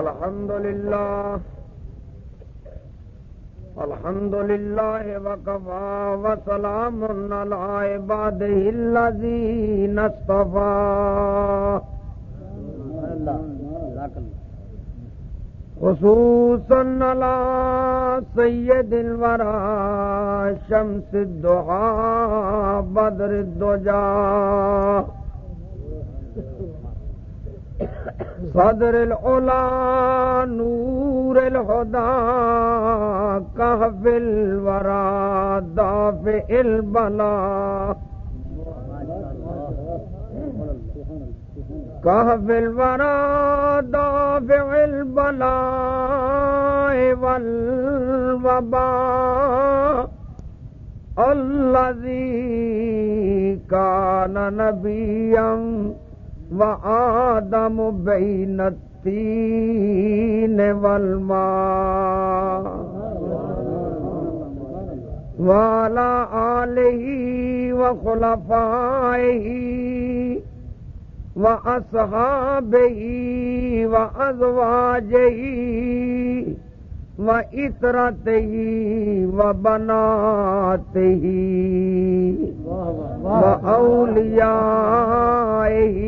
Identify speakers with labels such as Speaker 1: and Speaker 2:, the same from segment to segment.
Speaker 1: الحمد لله الحمد لله وكفى وسلام على عباده الذين اصطفى خصوصا على سيد الورى شمس الدعاء بدر الدجا صدر العلا نور الهدى كهف الورى دافع البلا۔ كهف الورى دافع البلاء والوباء الذي كان نبيا وآدم بين التين والماء وعلى آله وخلفائه وأصحابه وأزواجه وإطرته وبناته وأوليائه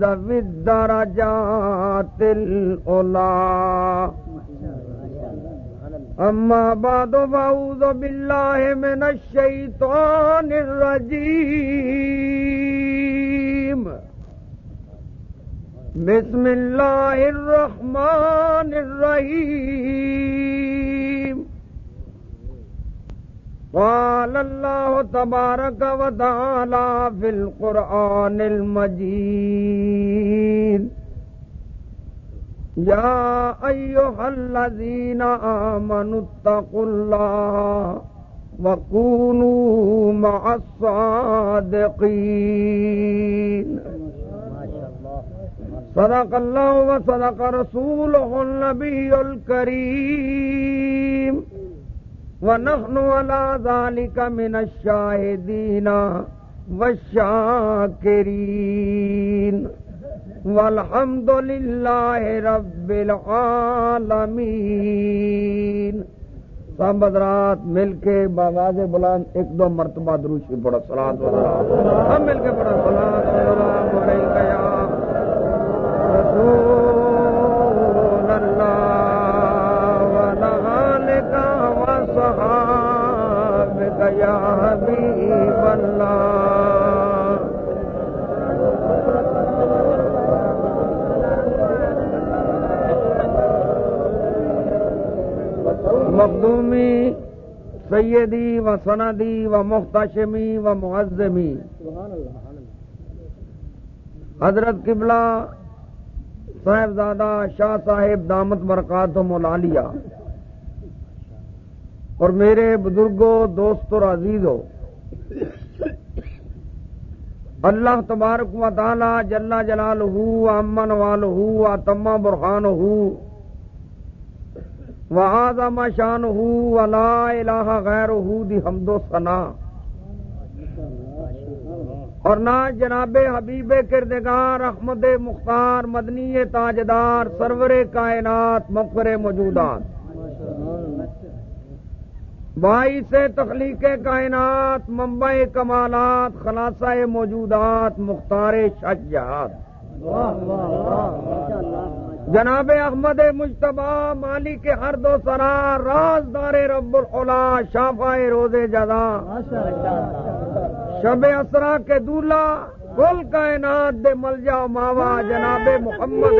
Speaker 1: ذوي الدرجات الأولى أما بعد فأعوذ بالله من الشيطان الرجيم بسم الله الرحمن الرحيم قال الله تبارك وتعالى في القرآن المجيد يا أيها الذين آمنوا اتقوا الله وكونوا مع الصادقين صدق الله وصدق رسوله النبي الكريم. ونحن على ذلك من الشاهدين والشاكرين. والحمد لله رب العالمين. سب حضرات مل کے باواز بلند ایک دو مرتبہ دروشی بڑا سلاد ہم مل کے بڑا سلاد گیا رسول اللہ حبیب اللہ مخدومی سیدی و سندی و مختشمی و معظمی. حضرت قبلہ صاحبزادہ شاہ صاحب دامت برکات ملالیہ اور میرے بزرگوں دوست اور عزیزوں اللہ تبارک و تعالی جلا جلال ہو امن وال ہو تما برخان ہو وآزم شان ہو ولا الہ غیر ہو دی حمد و ثنا۔ اور نہ جناب حبیب کردگار احمد مختار، مدنی تاجدار، سرور کائنات مقبر موجودات باعث سے تخلیق کائنات، منبع کمالات، خلاصہ موجودات، مختار شجات جناب احمد مشتبہ مالی کے ہر دو سرا، رازدار رب الخلا شافا روز جدا شب اسرا کے دولہ کل کائنات دے مل جاؤ ماوا، جناب محمد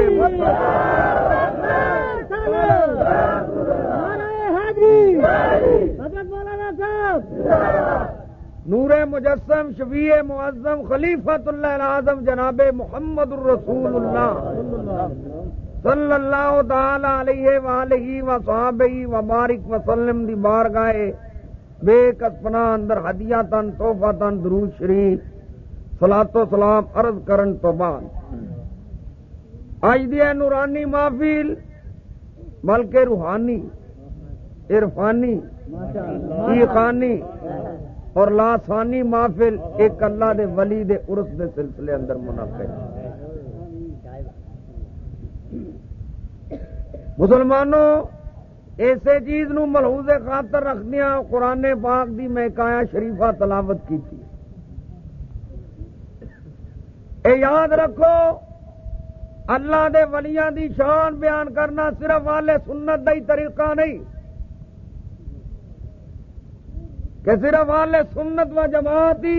Speaker 1: نور مجسم شفیع معظم خلیفت اللہ اعظم جناب محمد الرسول اللہ۔ صلی اللہ تعالی علیہ وآلہ و صحابی و بارک وسلم دی بار گائے بے کسپنا اندر ہدیہ تن توفہ تن، درود شریف سلات و سلام عرض کرن تو بعد۔ آج دیا نورانی محفل، بلکہ روحانی، عرفانی ایقانی اور لاسانی محفل ایک اللہ دے ولی دے عرس دے سلسلے اندر منعقد۔ مسلمانوں ایسے چیز نو ملحوظ خاطر رکھدیا قرآن پاک دی میں کایا شریفہ تلاوت کی تھی اے یاد رکھو، اللہ دے ولیاں دی شان بیان کرنا صرف والے سنت دا ہی طریقہ نہیں، کہ صرف والے سنت و جماعت ہی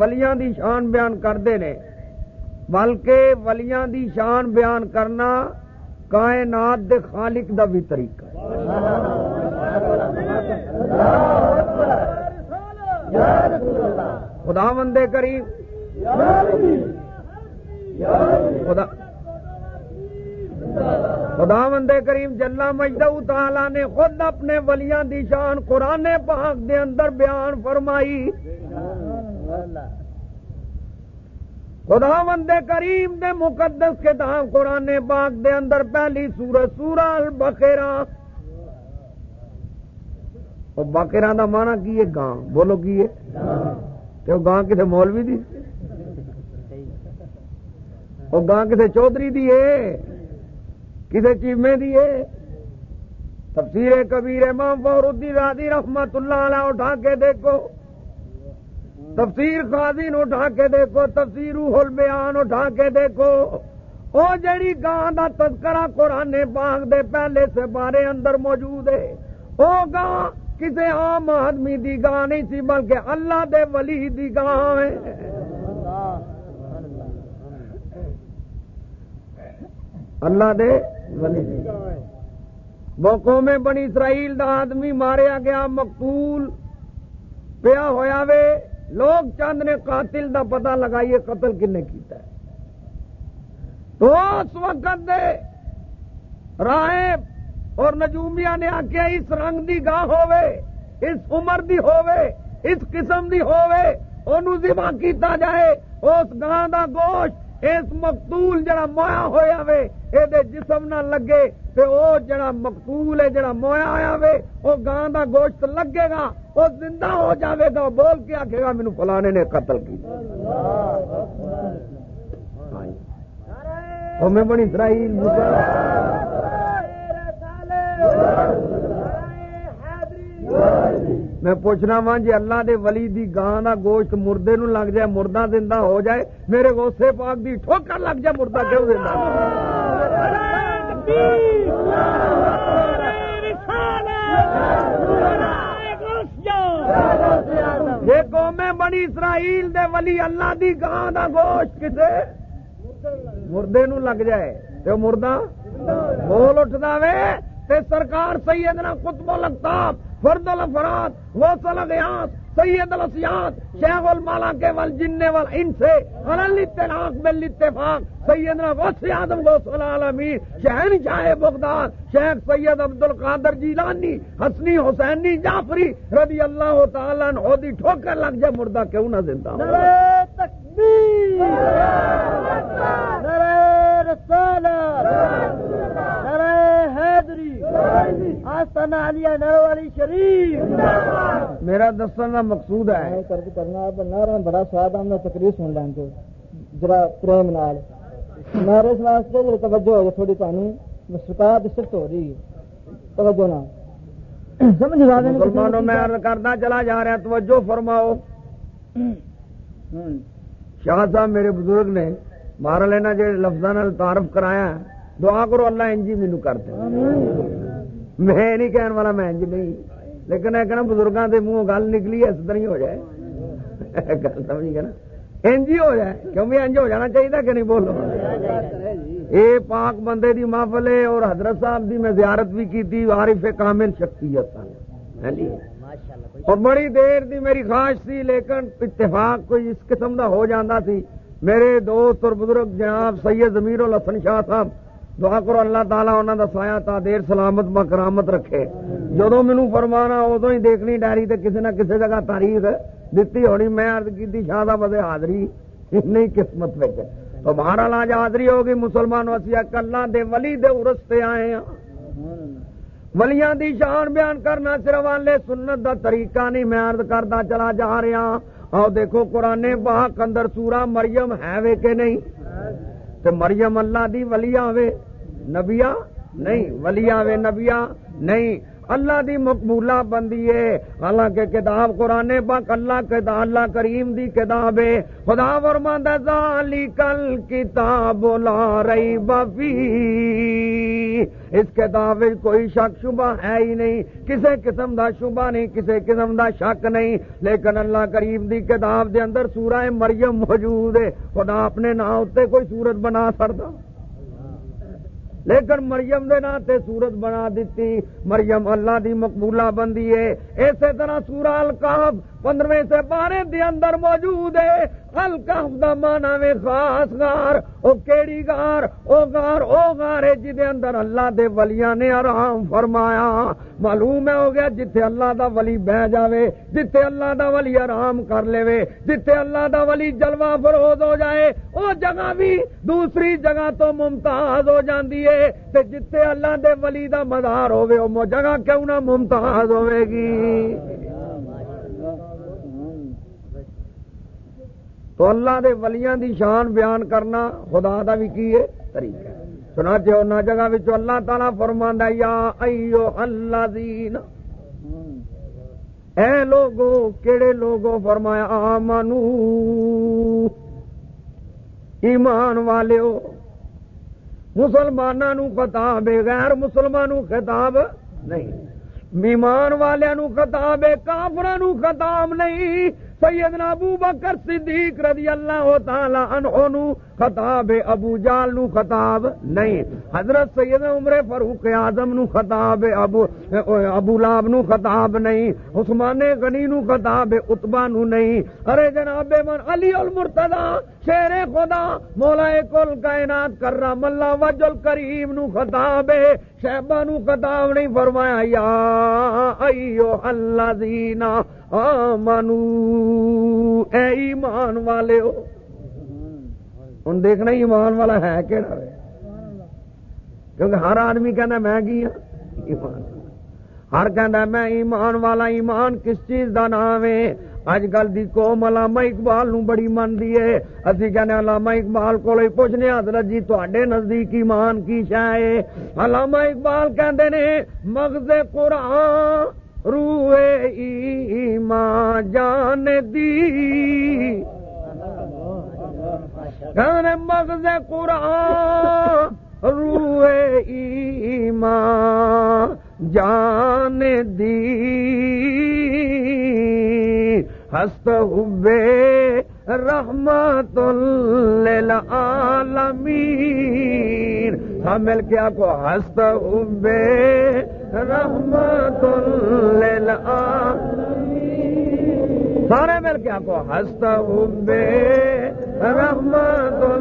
Speaker 1: ولیاں دی شان بیان کرتے ہیں بلکہ ولیاں دی شان بیان کرنا کائنات دے خالق دا بھی طریقہ خدا مندے کریم۔ خدا خدا مندے کریم جلا مجدہ تعالی نے خود اپنے ولیاں دی شان قرآن پاک دے اندر بیان فرمائی۔ خدا مند کریم دے مقدس کتاب قرآن پاک دے اندر پہلی سورت سورہ البقرہ. وہ باقیرا دا مانا کی ہے گاں؟ بولو کی ہے؟ کہ گاں کسے مولوی دی؟ وہ گاں کسے چودھری دی ہے؟ کسے چیمے دی ہے؟ تفسیر کبیر امام فور الدین رحمت اللہ علیہ اٹھا کے دیکھو. تفسیر خازین اٹھا کے دیکھو، تفسیر روح بیان اٹھا کے دیکھو۔ او جڑی گاں دا تذکرہ قرآن پاک دے پہلے سے بارے اندر موجود ہے، او گاں کسی عام آدمی دی گاں نہیں سی، بلکہ اللہ دے ولی دی گاں ہے۔ اللہ دے ولی دی وہ قوم بنی اسرائیل دا آدمی ماریا گیا، مقتول پیا ہویا وے۔ لوگ چند نے قاتل دا پتہ لگائیے قتل کن کیتا ہے۔ تو اس وقت دے راہب اور نجومیا نے آخیا اس رنگ دی گاہ ہووے، اس عمر دی ہووے، اس قسم دی ہووے انہوں ذبح کیتا جائے، اس گاہ دا گوشت، اس مقتول جڑا مویا ہویا وے اے جسم نہ لگے تے او جڑا مقتول ہے، جڑا مویا آیا وے، او گاں دا گوشت لگے گا، او زندہ ہو جاوے گا بول کے آکھے گا مینوں فلانے نے قتل کی۔ او میں بڑی اسرائیل میں پوچھنا وا جی اللہ دے ولی دی گاں دا گوشت مردے نو لگ جائے، مردہ زندہ ہو جائے، میرے غوثے پاک دی ٹھوکر لگ جائے، مردہ کیوں زندہ یہ قومیں بنی اسرائیل دے ولی اللہ دی گاں دا گوشت کسے؟ مردے نو لگ جائے۔ تو مردہ بول اٹھتا وے، تے سرکار سیدنا قطب القتاب فرد الافراد غوث الغیاس سید الاسیاد، شیخ المالا کے ول جن ول ان سے الاتفاق بالاتفاق سیدنا غوث آدم غوث العالمین، شہن شاہ بغداد، شیخ سید عبد القادر جیلانی، حسنی حسینی جعفری رضی اللہ تعالی عنہ، دی ٹھوکر لگ جائے، مردہ کیوں نہ زندہ نعرہ تکبیر! نعرہ رسالت میرا دسن کا مقصود ہے۔
Speaker 2: کرنا بڑا سواد آمنا تقریر سن لین تو ذرا پریم نال۔ میرے اس واسطے توجہ ہو تھوڑی تمہیں مسکات صرف ہو رہی توجہ نہ
Speaker 1: مسلمانوں میں عرض کرنا چلا جا رہا توجہ فرماؤ۔ شاہ صاحب میرے بزرگ نے مارا لینا جی لفظ تعارف کرایا دعا کرو اللہ انجی مینو کرتے میں نہیں کہنے والا میں انج نہیں۔ لیکن کہنا بزرگوں کے منہ گل نکلی اس طرح ہو جائے۔ گل سمجھ گیا نا؟ انج ہی ہو جائے۔ کیوں بھی انج ہو جانا چاہیے کہ نہیں بولو؟ یہ پاک بندے دی محفل ہے اور حضرت صاحب دی میں زیارت بھی کی تھی، عارف کامل شخصیت ہاں جی۔ اور بڑی دیر دی میری خواہش تھی، لیکن اتفاق کوئی اس قسم دا ہو جانا سی میرے دوست اور بزرگ جناب سید زمیر الحسن شاہ صاحب دعا کرو، اللہ تعالیٰ انہوں کا سایا تا دیر سلامت، مکرامت رکھے۔ جدو مینو فرمانا ادو ہی دیکھنی ڈائری تے کسی نہ کسی جگہ تاریخ دیتی ہونی۔ میں ارد کی شاہ بدے حاضری نہیں قسمت میں تو بہرحال آج حاضری ہوگی۔ مسلمان وسیع کلا دے ولی دے ارس سے آئے ہیں ولیاں دی شان بیان کرنا صرف والے سنت دا طریقہ نہیں۔ میں عرض کرتا چلا جا رہا ہاں۔ اور دیکھو، قرآن پاک اندر سورہ مریم ہے وے کہ نہیں؟ تے مریم اللہ دی ولی آوے نبیا نہیں ولیاں وے نبیا نہیں اللہ دی مقبولہ بندی ہے۔ حالانکہ کتاب قرآن پاک اللہ کتاب اللہ کریم دی کتاب ہے۔ خدا فرماتا ذالی کل کتاب لا رہی بفی اس کتاب کوئی شک شبہ ہے ہی نہیں۔ کسی قسم دا شبہ نہیں کسی قسم دا شک نہیں۔ لیکن اللہ کریم دی کتاب دے اندر سورہ مریم موجود ہے۔ خدا اپنے نام اتنے کوئی صورت بنا سکتا۔ لیکن مریم دے نا تے سورت بنا دیتی۔ مریم اللہ دی مقبولہ بندی ہے۔ اسی طرح سورہ القحف پندرویں سے بارے دے اندر موجود ہے۔ القاف دا مانا وے خاص گار او کیڑی گار او گار او گار ہے جدے اندر اللہ دے ولیاں نے آرام فرمایا۔ معلوم ہے ہو گیا جتھے اللہ دا ولی بہ جاوے، جتھے اللہ دا ولی آرام کر لے جتھے اللہ دا ولی جلوہ فروز ہو جائے، او جگہ بھی دوسری جگہ تو ممتاز ہو جاندی ہے۔ تے جتھے اللہ دے ولی دا مدار ہوے او جگہ کیوں نہ ممتاز ہوے گی؟ تو اللہ دے ولیاں دی شان بیان کرنا خدا دا بھی کی ہے؟ طریقہ سنا چاہو نہ جگہ بچ اللہ تعالیٰ فرماندا یا ایو اللہ دین اے لوگو، کیڑے لوگو، فرمایا، آمنو۔ ایمان والے ہو مسلمانوں خطاب غیر مسلمانوں خطاب نہیں۔ ایمان والوں خطاب کافرانوں خطاب نہیں۔ سیدنا ابو بکر صدیق رضی اللہ تعالی عنہ خطاب ابو جال نو خطاب نہیں۔ حضرت سید عمر فاروق اعظم نو خطاب ابو ابو لاب نو خطاب نہیں۔ عثمان غنی نو خطاب اتبا نو نہیں۔ ارے جناب من علی المرتضی، شیر خدا، مولا کل کائنات کر ملا وجل کریم نو خطاب۔ شہبا نو خطاب نہیں فرمایا، یا ایو اللہ دینا آمنو، اے ایمان والے ہو۔ ہوں دیکھنا ایمان والا ہے کہڑا کیونکہ ہر آدمی کہنا میں کی ہوں ایمان ہر کہ میں ایمان والا، ایمان کس چیز دا نام ہے؟ اج کل دی قوم علامہ اقبال نو بڑی منتی ہے۔ اسی کہنے علامہ اقبال کو پوچھنے حضرت جی تے نزدیک ایمان کی شاہ علامہ اقبال کہندے نے، مغز قرآن روئے ایمان جان دی مغز قرآن روئے ایمان، جان دی ہست ہوبے رحمت للعالمین۔ ہاں مل کے آپ کو ہست ہوبے رحمت للعالمین۔ سارے مل کے آپ کو ہست ہوبے رحمت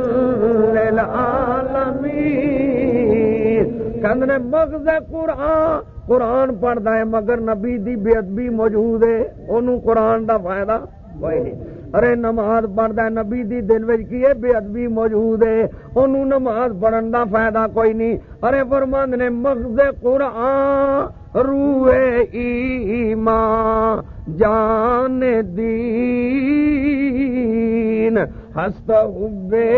Speaker 1: للعالمین کندنے مغز قرآن۔ قرآن پڑھتا ہے مگر نبی دی بے ادبی موجود ہے۔ انہوں قرآن دا فائدہ کوئی نہیں۔ ارے نماز پڑھتا ہے نبی دی دل کی ہے؟ بے ادبی موجود ہے۔ انہوں نماز پڑھن دا فائدہ کوئی نہیں۔ ارے فرمند نے مغز قرآن۔ روئے ایمان، جان دین۔ ہست ہوبے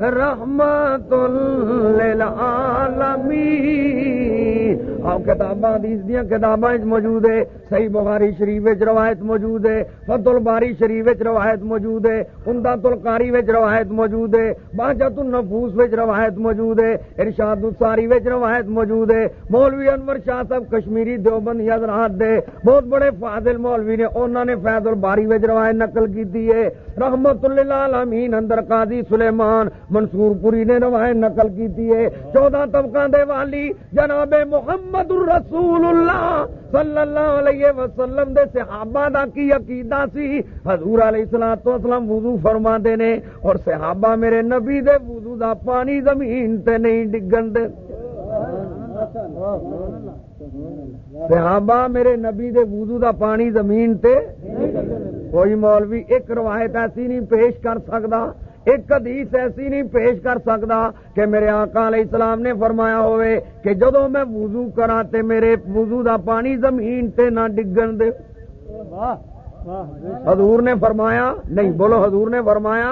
Speaker 1: رحمت للعالمین۔ کتاباں حدیث دیا کتاباں موجود ہے، صحیح بخاری شریف روایت موجود ہے فت الباری شریف روایت موجود ہے امداد القاری روایت موجود ہے، باجت النفوس روایت موجود ہے، ارشاد الساری روایت موجود ہے، مولوی انور شاہ صاحب کشمیری دیوبند حضرات دے۔ بہت بڑے فاضل مولوی نے انہوں نے فیض الباری روایت نقل کی ہے۔ رحمت اللہ اندر قاضی سلیمان منصور پوری نے روایت نقل کی ہے۔ چودہ طبقہ دے والی جناب محمد محمد الرسول اللہ صلی اللہ علیہ وسلم دے صحابہ دا کی عقیدہ سی؟ حضور علیہ السلام تو اسلام وضو فرما دے نے اور صحابہ میرے نبی دے وضو دا پانی زمین تے نہیں ڈگن دے۔ صحابہ میرے نبی دے وضو دا پانی زمین تے کوئی مولوی ایک روایت ایسی نہیں پیش کر سکتا ایک حدیث ایسی نہیں پیش کر سکتا کہ میرے آقا علیہ السلام نے فرمایا ہوئے کہ جدو میں وضو کرا تے میرے وضو دا پانی زمین تے نہ ڈگن دے۔ حضور نے فرمایا، نہیں، بولو حضور نے فرمایا۔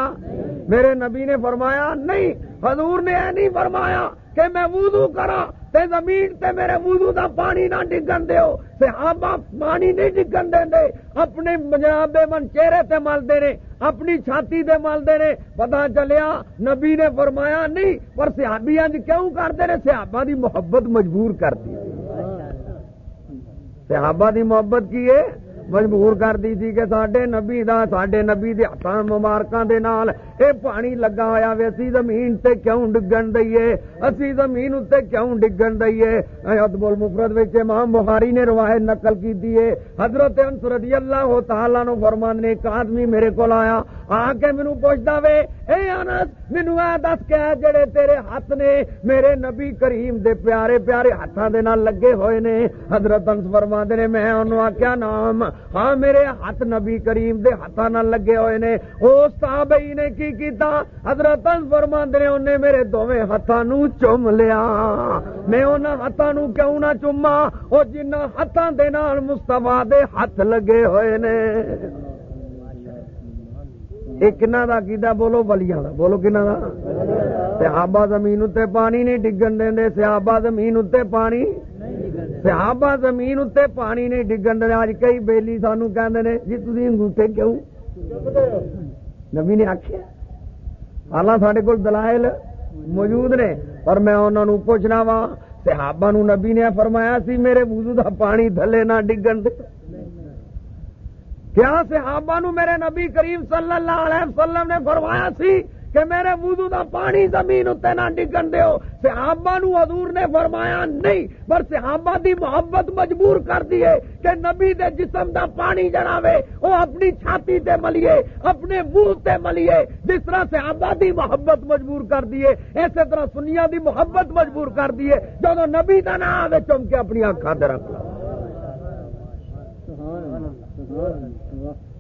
Speaker 1: میرے نبی نے فرمایا، نہیں، حضور نے نہیں فرمایا کہ میں وضو کرا تے زمین تے میرے وضو دا پانی نہ ڈگن دیو صحابہ پانی نہیں ڈگن دیں دے اپنے جناب من چہرے تے مل دے نے اپنی چھاتی دے مل دے نے۔ پتا چلیا نبی نے فرمایا نہیں پر صحابی انج کیوں کرتے نے؟ صحابہ دی محبت مجبور کر دی۔ صحابہ دی محبت کی ہے؟ مجبور کر دی تھی کہ سڈے نبی دا سڈے نبی دے ہاتھ مبارکاں دے نال اے پانی لگا ہوا وے اسی زمین تے کیوں ڈگن دئیے اسی زمین اتنے کیوں ڈگن دئیے ادب المفرد وچ امام بخاری نے روایت نقل کی دیے حضرت انس رضی اللہ تعالی نو فرمان نے ایک آدمی میرے کول آیا آ کے مینوں پوچھدا وے اے انس مینوں اے دس کہ جڑے تیرے ہاتھ نے میرے نبی کریم دے پیارے پیارے ہاتھاں دے نال لگے ہوئے نے حضرت انس فرماندے نے میں انہوں آکھیا نام ہاں میرے ہاتھ نبی کریم دے ہاتھاں نال لگے ہوئے نے۔ اس تابعی نے کی کیتا؟ حضرت فرماند نے، انہیں میرے دونوں ہاتھوں نو چوم لیا۔ میں انہاں ہاتھوں نو کیوں نہ چوما او جنہ ہاتھاں دے نال مصطفی دے ہاتھ لگے ہوئے نے۔ ایک کنا دا کیدا بولو ولیاں دا۔ بولو کنا دا۔ صحابہ زمین تے پانی نہیں ڈگن دے صحابہ زمین تے پانی صحابہ زمین اتنے پانی نہیں ڈگن دے اج کئی بیلی سانو کہندے نے جی تسی انگوٹھے کیوں نبی نے آکھیا حالاں ساڈے کول دلائل موجود نے پر میں انہاں نو پوچھنا وا صحابہ نو نبی نے فرمایا سی میرے وضو دا پانی تھلے نہ ڈگن دے کیا صحابہ نو میرے نبی کریم صلی اللہ علیہ وسلم نے فرمایا سی کہ میرے وضو دا پانی زمین اتنے نہ ڈگن دیو، صحابہ نو حضور نے فرمایا نہیں، پر صحابہ دی محبت مجبور کر دیے کہ نبی دے جسم دا پانی جناوے وہ اپنی چھاتی تے ملیے، اپنے منہ تے ملیے، جس طرح صحابہ دی محبت مجبور کر دیے اسی طرح سنیا دی محبت مجبور کر دیے جب نبی دا نہ آوے چم کے اپنی آنکھاں تے رکھ لو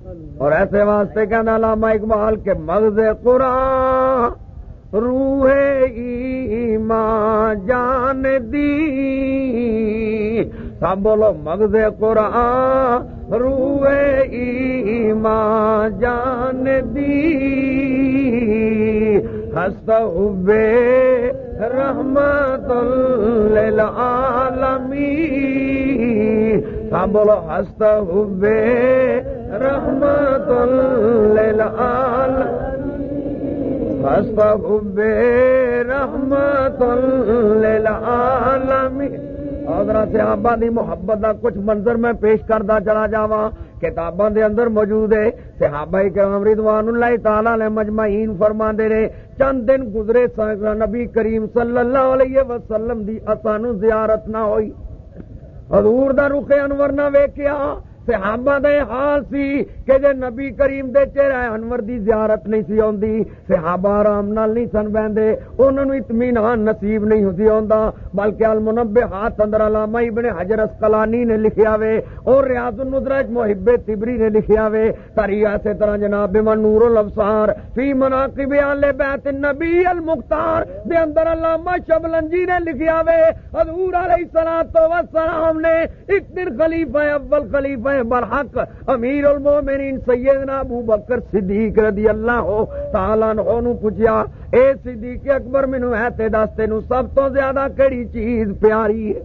Speaker 1: اور ایسے واسطے کہنا علامہ اقبال کے مغز قرآن، روح ایمان جان دی سب بولو مغز قرآن، روح ایمان جان دی ہست بے رحمت للعالمی سب بولو ہست بے رحمت رحمت حضرت صحابہ دی محبت دا کچھ منظر میں پیش کردا چلا جاواں۔ کتاباں دے اندر موجود ہے۔ صحابہ کرام رضوان اللہ تعالی علیہ مجمعین فرماندے نے چند دن گزرے نبی کریم صلی اللہ علیہ وسلم دی اسانو زیارت نہ ہوئی۔ حضور دا رخ انور نہ ویکھیا۔ صحابہ دے حال سی کہ جے نبی کریم دے چہرے انور دی زیارت نہیں سی اوندی صحابہ آرام نال نہیں سن بیندے انہاں نو اطمینان نصیب نہیں ہوندی اوندا بلکہ المنبہات اندر علامہ ابن حجر اسقلانی نے لکھیا وے، اور ریاض النظر محب تبری نے لکھیا وے تری ایسے طرح جناب من نور الابصار فی مناقب اہل بیت النبی المختار دے اندر علامہ شبلنجی نے لکھیا وے، حضور علیہ الصلوۃ والسلام نے ایک دن خلیفہ اول خلیفہ ہیں برحق امیر المومنین سیدنا ابو بکر صدیق رضی اللہ ہو تعالیٰ نو پوچھیا، اے صدیق اکبر، مینو ہے تے دس، تینو سب تو زیادہ کڑی چیز پیاری ہے؟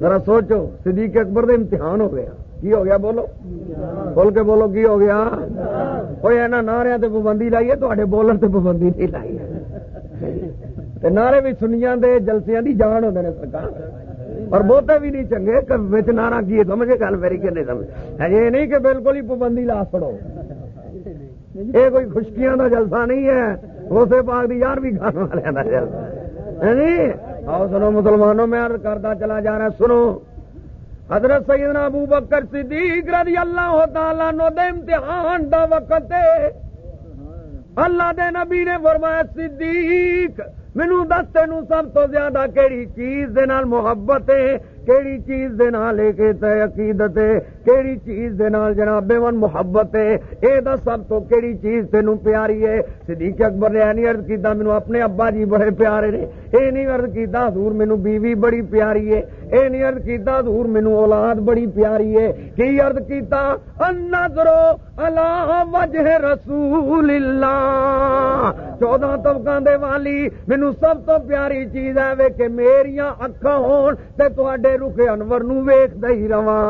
Speaker 1: ذرا سوچو، صدیق اکبر دے امتحان ہو گیا۔ کی ہو گیا بولو؟ بول کے بولو کی ہو گیا؟ کوئی اینا نعرے تے پابندی لائیے تے بولن تے پابندی نہیں لائی نعرے بھی سنیا دے، جلسیاں دی جان ہوتے ہیں سرکار۔ اور بہتے بھی نہیں چنگے نارا کی سمجھے گل میری کہ نہیں سمجھ۔ یہ نہیں کہ بالکل ہی پابندی لا پڑو۔ یہ کوئی خشکیاں کا جلسہ نہیں ہے۔ اسے پاک دی یار بھی گھر والے کا جلسہ۔ ہاں جی؟ آؤ سنو مسلمانوں، میں عرض کرتا چلا جا رہا سنو۔ حضرت سیدنا ابو بکر صدیق رضی اللہ تعالیٰ نو دے امتحان دا وقت اللہ دے نبی نے فرمایا، صدیق! مینو دس تین سب تو زیادہ کہڑی چیز دے نال محبت ہے کیڑی چیز دے نال لے کے تے عقیدت ہے، کیڑی چیز دے نال جناب ون محبت ہے۔ اے دا سب تو کیڑی چیز تینوں پیاری ہے۔ صدیق اکبر نے نہیں عرض کیتا، مینوں اپنے ابا جی بڑے پیارے نے۔ اے نہیں عرض کیتا، حضور مینوں بیوی بڑی پیاری ہے۔ اے نہیں عرض کیتا، حضور مینوں اولاد بڑی پیاری ہے۔ کی عرض کیتا؟ النظرو الا وجہ رسول اللہ۔ چودہ طبقاں دے والی، مینوں سب تو پیاری چیز ہے وے کہ میریاں اکھاں ہون تے تواڈے رخ انور نو ویکھدا ہی رواں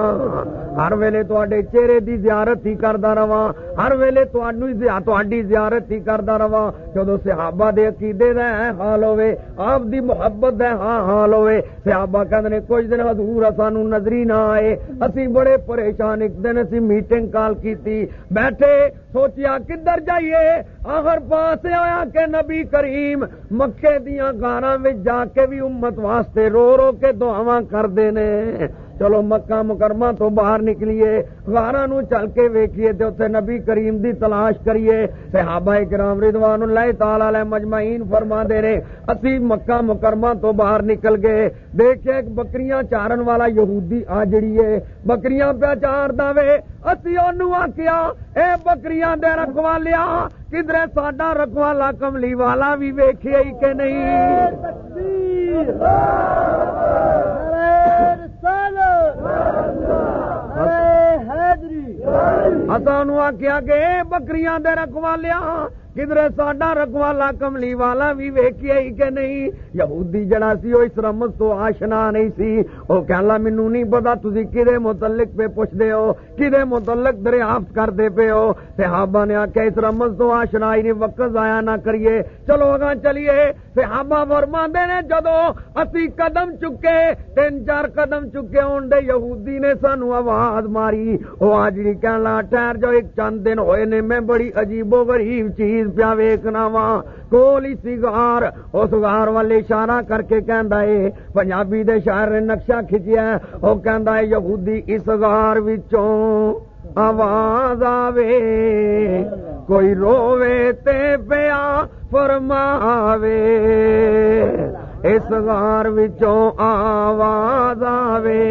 Speaker 1: ہر ویلے تواڈے چہرے دی زیارت ہی کردا رواں ہر ویلے تانوں تواڈی زیارت ہی کردا رواں جدوں صحابہ دے عقیدے دا حال ہوے آپ دی محبت دا ہاں حال ہوے صحابہ کہندے نے کچھ دن حضور سانو نظری نہ آئے اسی بڑے پریشان ایک دن اسی میٹنگ کال کیتی بیٹھے سوچیا کدھر جائیے؟ آخر پاس آیا کہ نبی کریم مکے دیا گارا جا کے بھی امت واسطے رو رو کے دعوا کرتے ہیں چلو مکہ مکرمہ تو باہر نکلیے، غارہ نو چل کے ویکھیے تے اتنے نبی کریم دی تلاش کریے۔ صحابہ کرام رضوان اللہ تعالی علیہ مجمعین فرما دے رہے، اسی مکہ مکرمہ تو باہر نکل گئے۔ دیکھے ایک بکریاں چارن والا یہودی آ جڑی ہے، بکریاں پہ چار دے اسی اونوں آکھیا، اے بکریاں دے رکھوا لیا کدھر ساڈا رکھوالا کملی والا بھی ویکھے کہ نہیں؟ تکبیر سانو آخیا کہ بکریاں دے رکھوالیا کدھر ساڈا رکھوالا کملی والا بھی ویکیا ہی کہ نہیں یہودی جڑا سی وہ اس رمز تو آشنا نہیں سی وہ کہلا مینو نہیں پتا تھی کدے متعلق پہ پوچھتے ہو کدے متعلق دریافت کرتے پے ہو صحابہ نے آخیا اس رمز تو آشنا ہی نہیں وقت ضائع نہ کریے چلو اگاں چلیے صحابہ فرما نے جدو اسی قدم چکے تین چار قدم چکے ہون دے یہودی نے سانو آواز ماری وہ آ جی کہنا ٹھہر جو ایک چند دن ہوئے نے میں بڑی عجیب و غریب چیز پیا ویکنا وا کول کولی سگار اس گار والے اشارہ کر کے کہندا ہے، پنجابی دے شاعر نے نقشہ کھچیا وہ کہندا ہے، یہودی اس گار وچوں آواز آوے، کوئی روے تے پیا فرماوے، اس گار وچوں آواز آوے۔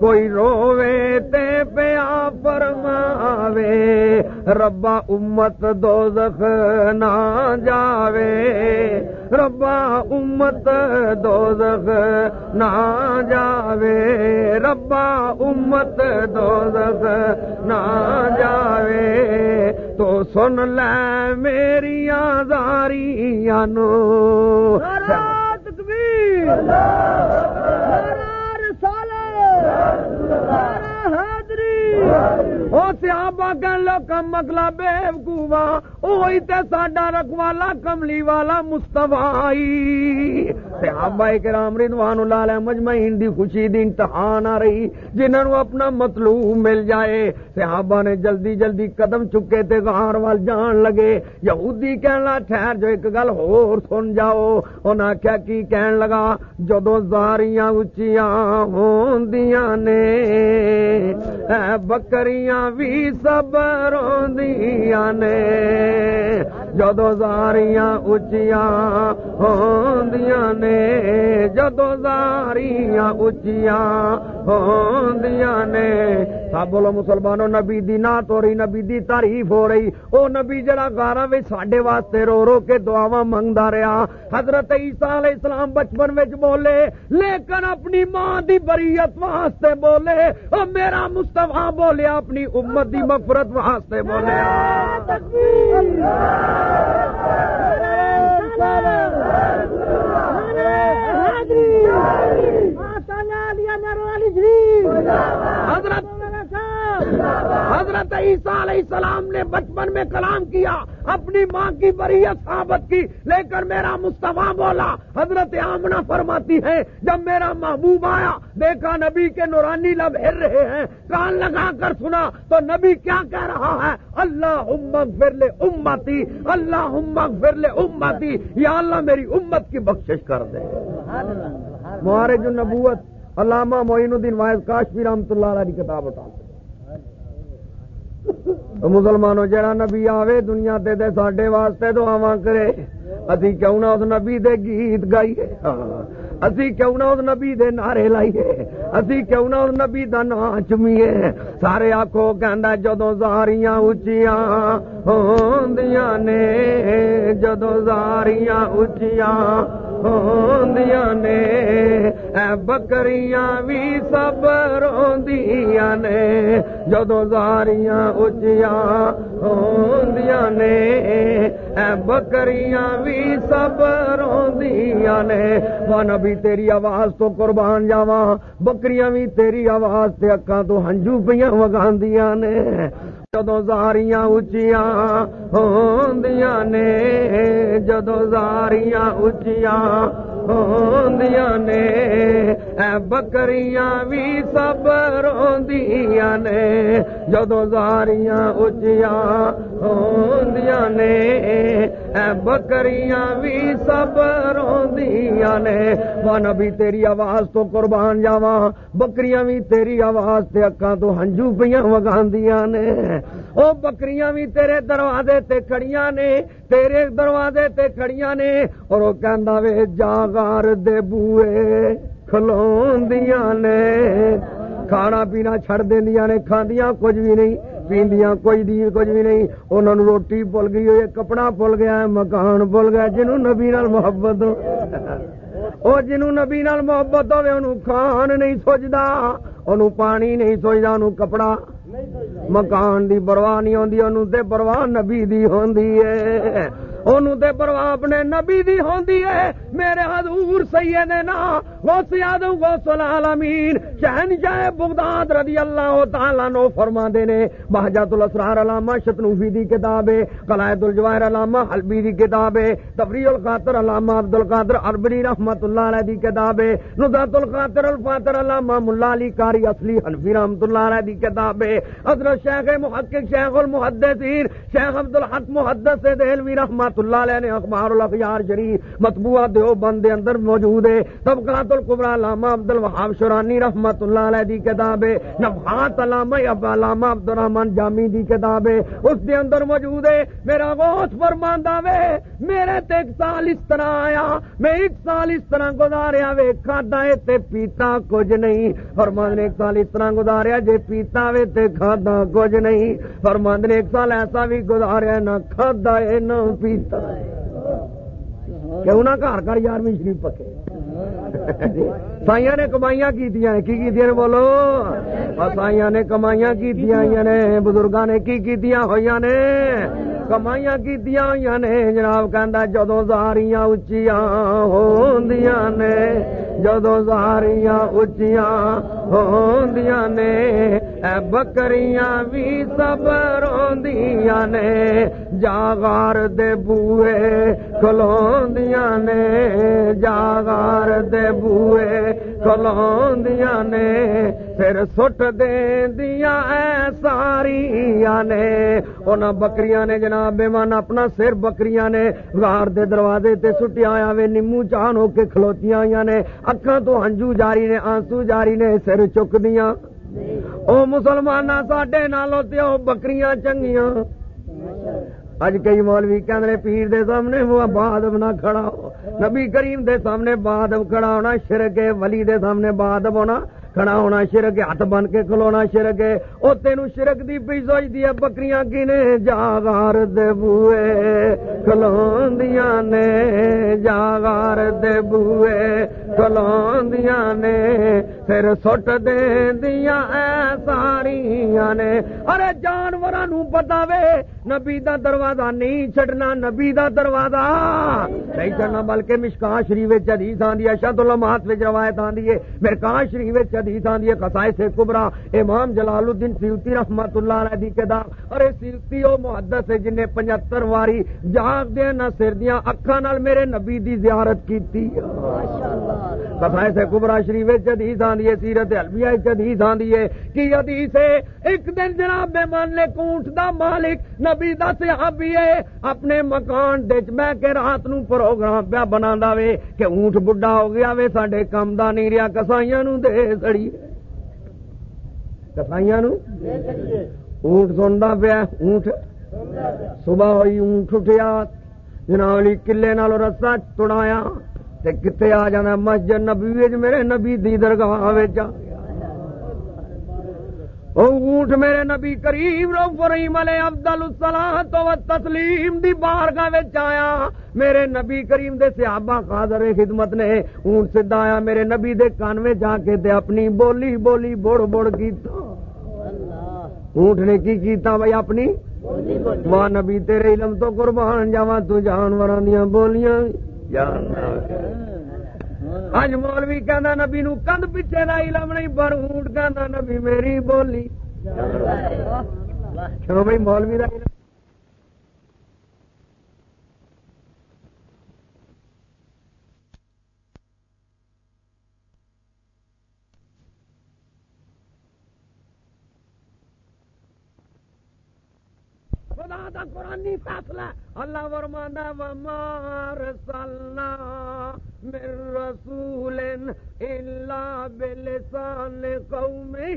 Speaker 1: کوئی روے تے پیا فرماوے، ربا امت دوزخ نہ جاوے۔ ربا امت دوزخ نہ جاوے۔ ربا امت دوزخ نہ جاوے۔ تو سن لے میری زاریاں نو۔ تکبیر۔ اللہ۔ مکلا بے تے ساڈا رکھوالا کملی والا مستفائی صحابہ کرام رضوان اللہ علیہ مجمعین دی خوشی دی امتحان آ رہی جنہاں نو اپنا مطلوب مل جائے صحابہ نے جلدی جلدی قدم چکے تے غار وال جان لگے یہودی کہنا ٹھہر جو ایک گل ہور سن جاؤ انہاں کیا کی کہن لگا جدو زاریاں اچیاں ہوندیاں نے بکریاں بھی سب روندیاں نے جدو زاریاں اچیاں ہوندیاں نے جدو زاریاں اچیاں ہوندیاں نے سب بولو مسلمانوں نبی دی نہ تو رہی نبی دی تعریف ہو رہی او نبی جڑا گارا وچ ساڈے واسطے رو رو کے دعاواں منگدا رہیا حضرت عیسیٰ علیہ السلام بچپن وچ بولے لیکن اپنی ماں دی بریت واسطے بولے او میرا مصطفی بولے اپنی امت دی مغفرت واسطے بولے تکبیر اللہ اکبر حضرت حضرت عیسیٰ علیہ السلام نے بچپن میں کلام کیا، اپنی ماں کی بریت ثابت کی، لیکن میرا مصطفیٰ بولا، حضرت آمنا فرماتی ہے جب میرا محبوب آیا، دیکھا نبی کے نورانی لب ہر رہے ہیں، کان لگا کر سنا، تو نبی کیا کہہ رہا ہے؟ اللہ امت پھر لے امتی اللہ امت لے امتی یا اللہ میری امت کی بخشش کر دے۔ مہارے جو نبوت علامہ معین الدین واحد کاشمیر رحمت اللہ علیہ کی کتاب اٹھا مسلمانوں، جڑا نبی آوے دنیا تے دے ساڈے واسطے دعاواں کرے، اسی کیوں نہ اس نبی دے گیت گائیے؟ اسی کیوں نہ اس نبی دے نعرے لائیے؟ اسی کیوں نہ اس نبی دا نام چمیے؟ سارے آخو کہ جدو زاریاں اچیاں ہوندیاں نے جدو زاریاں اچیاں ہوندیاں نے اے بکریاں بھی سب روندیاں نے جدو زاریاں اچیاں ہوندیاں نے اے بکریاں بھی سب روندیاں نے وہ نبی تیری آواز تو قربان جاواں بکریاں بھی تیری آواز تے اکاں تو ہنجو پیاں وگاندیاں نے جدو زاریاں اچیاں ہوندیاں نے جدو زاریاں اچیاں ہوندیاں نے اے بکریاں بھی سب روندیاں نے جدو زاریاں اچیاں ہوندیاں نے بکریاں بھی سب روندیاں نے۔ وہ نبی، تیری آواز تو قربان جاواں۔ بکریاں بھی تیری آواز تے اکاں تو ہنجو پیاں وگاندیاں نے۔ او بکریاں بھی تیرے دروازے تے کھڑیاں نے۔ تیرے دروازے تے کھڑیاں نے۔ اور وہ کہندا وے، جاگار دے بوئے کھلوندیاں نے۔ کھانا پینا چھڑ دیندیاں نے، کھاندیاں کچھ بھی نہیں۔ پیندیاں کوئی دین کچھ بھی نہیں انہوں نے روٹی بھول گئی ہوئی کپڑا بھول گیا مکان بھول گیا جنہوں نبی نال محبت وہ جنہوں نبی نال محبت ہوے انہوں کھان نہیں سوچدا انہوں پانی نہیں سوچدا انہوں کپڑا مکان دی پرواہ نہیں ہوندی انہوں تے پرواہ نبی دی ہوندی ہے انہوں تے پرواہ اپنے نبی دی ہوندی ہے میرے حضور سیدنا غوث یادو غوث العالمین شہنشاہ بغداد رضی اللہ تعالیٰ نو فرما دینے بہجات الاسرار علامہ شتنوفی دی کتاب ہے قلائد الجواہر علامہ حلبی دی کتاب ہے تفریح القاطر علامہ عبد القادر عربری رحمت اللہ علیہ دی کتاب ہے نزات القاطر الفاتر علامہ ملا علی کاری اصلی حنفی رحمت اللہ علیہ دی کتاب ہے حضرت شیخ محقق شیخ المحدثین شیخ عبد الحق محدث دہلوی رحمت رحمت اللہ علیہ نے اخبار الاخیار شریف مطبوعہ دیوبند دے اندر موجود ہے۔ طبقات القبرا علامہ عبد الوہاب شرانی رحمت اللہ علیہ دی کتاب ہے۔ نفحات علامہ علامہ عبد الرحمان جامی دی کتاب ہے۔ اس دے اندر موجود ہے۔ میرا غوث فرماندا وے، میرے تے ایک سال اس طرح آیا۔ میں ایک سال اس طرح گزاریا وے، کھادا اے تے پیتا کچھ نہیں۔ فرمان نے ایک سال اس طرح گزاریا، جے پیتا وے تے کھادا کچھ نہیں۔ فرمان نے ایک سال ایسا بھی گزاریا، نہ کھادا اے نہ پیتا۔ کہ انہاں گھر گھر یارویں شریف پکے سائیاں نے کمائیاں کی کی بولو۔ سائیاں نے کمائیاں کی بزرگاں نے کی کی ہوئی نے؟ کمائیاں کی ہوئی نے، جناب کہ جدو زاریاں اچیاں ہوندیاں نے جدو زاریاں اچیاں ہوندیاں نے، اے بکریاں بھی سب روندیاں نے جاگار دے بوئے کھلوندیاں نے جاگار دے بوئے کھلوندیاں نے پھر سٹ دیا اے ساریاں نے انہاں بکریاں نے جناب بےمان اپنا سر بکریاں نے غار دے دروازے تے سٹیا آیا وے نیمو چان ہو کے کھلوتیاں ہوئی نے اکھاں تو ہنجو جاری نے آنسو جاری نے سر چک دیاں او مسلمان ساڈے نالوں تے او بکریاں چنگیاں اج کئی مولوی کہ پیر دے سامنے وہ بادب نہ کھڑا ہو۔ نبی کریم دے سامنے بادب کھڑا ہونا شرک ولی دے سامنے بادب ہونا کھڑا ہونا شرک ہاتھ بن کے کھلونا شرک او تینو شرک دی پی سوچ دی بکریاں کینے؟ جاگار دے بوئے کھلوندیاں نے جاگار دے بوئے کھلوندیاں نے۔ پھر سٹ دے دیا اے ساریاں نے۔ ارے جانوراں نو پتا وے نبی دا دروازہ نہیں چھڈنا نبی دا دروازہ۔ نہیں چھڈنا بلکہ مشکا شریف حدیث آندی ہے شد الامات وچ روایت آندی ہے۔ مرکا شریف حدیث آندی ہے قصائص کبرا امام جلال الدین سیوطی رحمت اللہ علیہ دی کتاب۔ اور سیوطی او محدث ہے جن نے 75 واری جاگ دے نہ سر دیاں اکھاں نال میرے نبی دی زیارت کیتی۔ ماشاءاللہ۔ قصائص کبرا شریف حدیث آندی ہے سیرت المیہ حدیث آندی ہے۔ کی حدیث ہے؟ ایک دن جناب مہمان نے کونٹ دا مالک نبی دا صحابی ہے اپنے مکان دے میں کہ رات نو پروگرام پیا بنا وے کہ اونٹ بڈھا ہو گیا وے، ساڈے کم دا نہیں رہا کسائیاں نو دے سڑی کسائیاں نو؟ اونٹ سندا پیا، اونٹ صبح ہوئی اونٹ اٹھیا، جناب کلے نال رسا تڑایا تے کتے آ جانا؟ مسجد نبی میرے نبی دی درگاہ اونٹ میرے نبی کریم رو فریم علیہ افضل الصلاح تو تسلیم دی بارگاہ آیا۔ میرے نبی کریم دے صحابہ قادر خدمت نے اونٹ سدھا آیا۔ میرے نبی دے کان میں جا کے دے اپنی بولی بولی بڑ بڑ کیتا۔ اونٹ نے کی کیتا بھائی اپنی؟ ماں نبی تیرے علم تو قربان جاواں تو جانوراں دیاں بولیاں۔ جاننا اج مولوی کہنا نبی نو کند پیچھے کا علم نہیں پر اونٹ کہنا نبی میری بولی کیوں بھائی مولوی کا خدا دا قرآنی فیصلہ اللہ فرماندا ومار سلنا من رسول الا بلسان قومه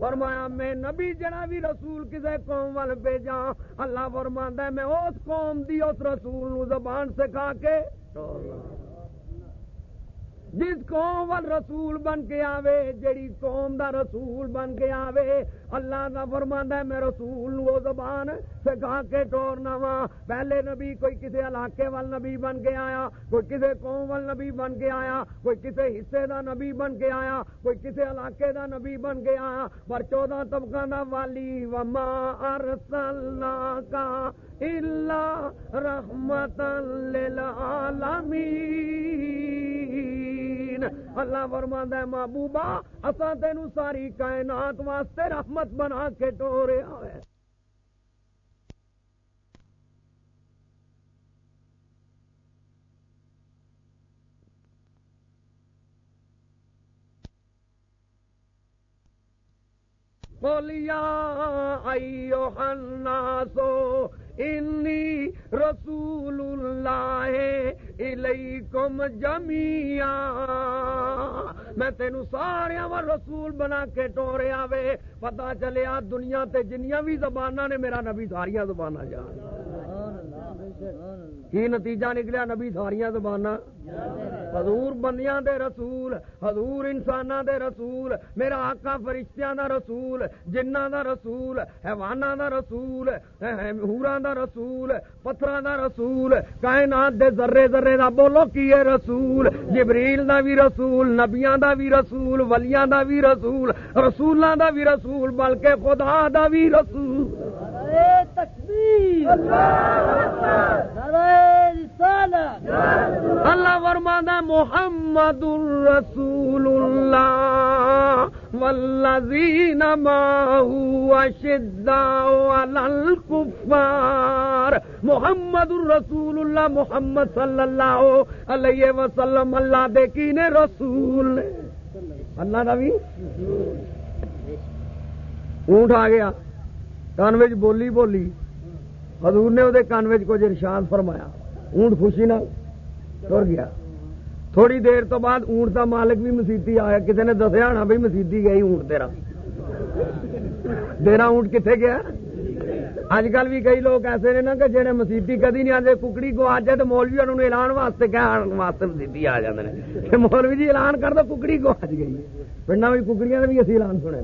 Speaker 1: فرمایا، میں نبی جڑا بھی رسول کسے قوم وال بھیجا اللہ فرماندا ہے، میں اس قوم دی، اس رسول نو زبان سکھا کے۔ جس قوم وال رسول بن کے آوے، جڑی قوم دا رسول بن کے آوے، اللہ کا فرماندا ہے، میں رسول وہ زبان سکھا کے ٹورنا وا پہلے نبی کوئی کسی علاقے وال نبی بن کے آیا، کوئی کسی قوم وال نبی بن کے آیا، کوئی کسی حصے دا نبی بن کے آیا، کوئی کسی علاقے دا نبی بن کے آیا۔ پر چودہ طبقہ دا والی، وما ارسلنا کا الا رحمت للعالمین اللہ فرماندا ہے، محبوبہ، اساں تینو ساری کائنات واسطے رحمت بنا کے ٹوریا ہے بولیا ایو الناسو انی رسول اللہ الیکم جمیا میں تینو سارے رسول بنا کے ٹوریا وے پتا چلیا دنیا تے جنیاں بھی زبانہ نے میرا نبی ساریا زبانہ جان. کی نتیجہ نکلیا؟ نبی ساریا زبان حضور بندیاں دے رسول، حضور انساناں دے رسول، میرا آقا فرشتیاں دا رسول جنہ دا رسول، حیواناں دا رسول ہوراں دا رسول، پتھراں دا رسول، کائنات دے ذرے ذرے دا بولو کی ہے رسول؟ جبریل دا بھی رسول، نبیاں دا بھی رسول، ولیاں دا بھی رسول، رسولاں دا بھی رسول، بلکہ خدا دا بھی رسول۔ نعرہ تکبیر۔ نعرہ رسالت۔ اللہ ورمانا محمد الرسول اللہ والذین ما شداء علی الکفار۔ محمد الرسول اللہ محمد صلی اللہ علیہ وسلم، اللہ دیکھین رسول۔ اللہ کا بھی اونٹ آ گیا۔ کن بولی بولی۔ حضور نے وہ کن کچھ ارشاد فرمایا۔ اونٹ خوشی نہ تر گیا۔ تھوڑی دیر تو بعد اونٹ کا مالک بھی مسیتی آیا۔ کسی نے دسیا ہونا بھائی مسیتی گئی اونٹ تیرا۔ تیرا اونٹ کتنے گیا؟ اج کل بھی کئی لوگ ایسے نے نا کہ جہاں مسیتی کدی نہیں آتے ککڑی کو جائے تو مولوی انہوں نے اعلان واسطے کہ واسطے مسیتی آ جاتے ہیں مولوی جی اعلان کر دو، ککڑی کو آج گئی پنڈا بھی ککڑیاں بھی اسی اعلان سنے۔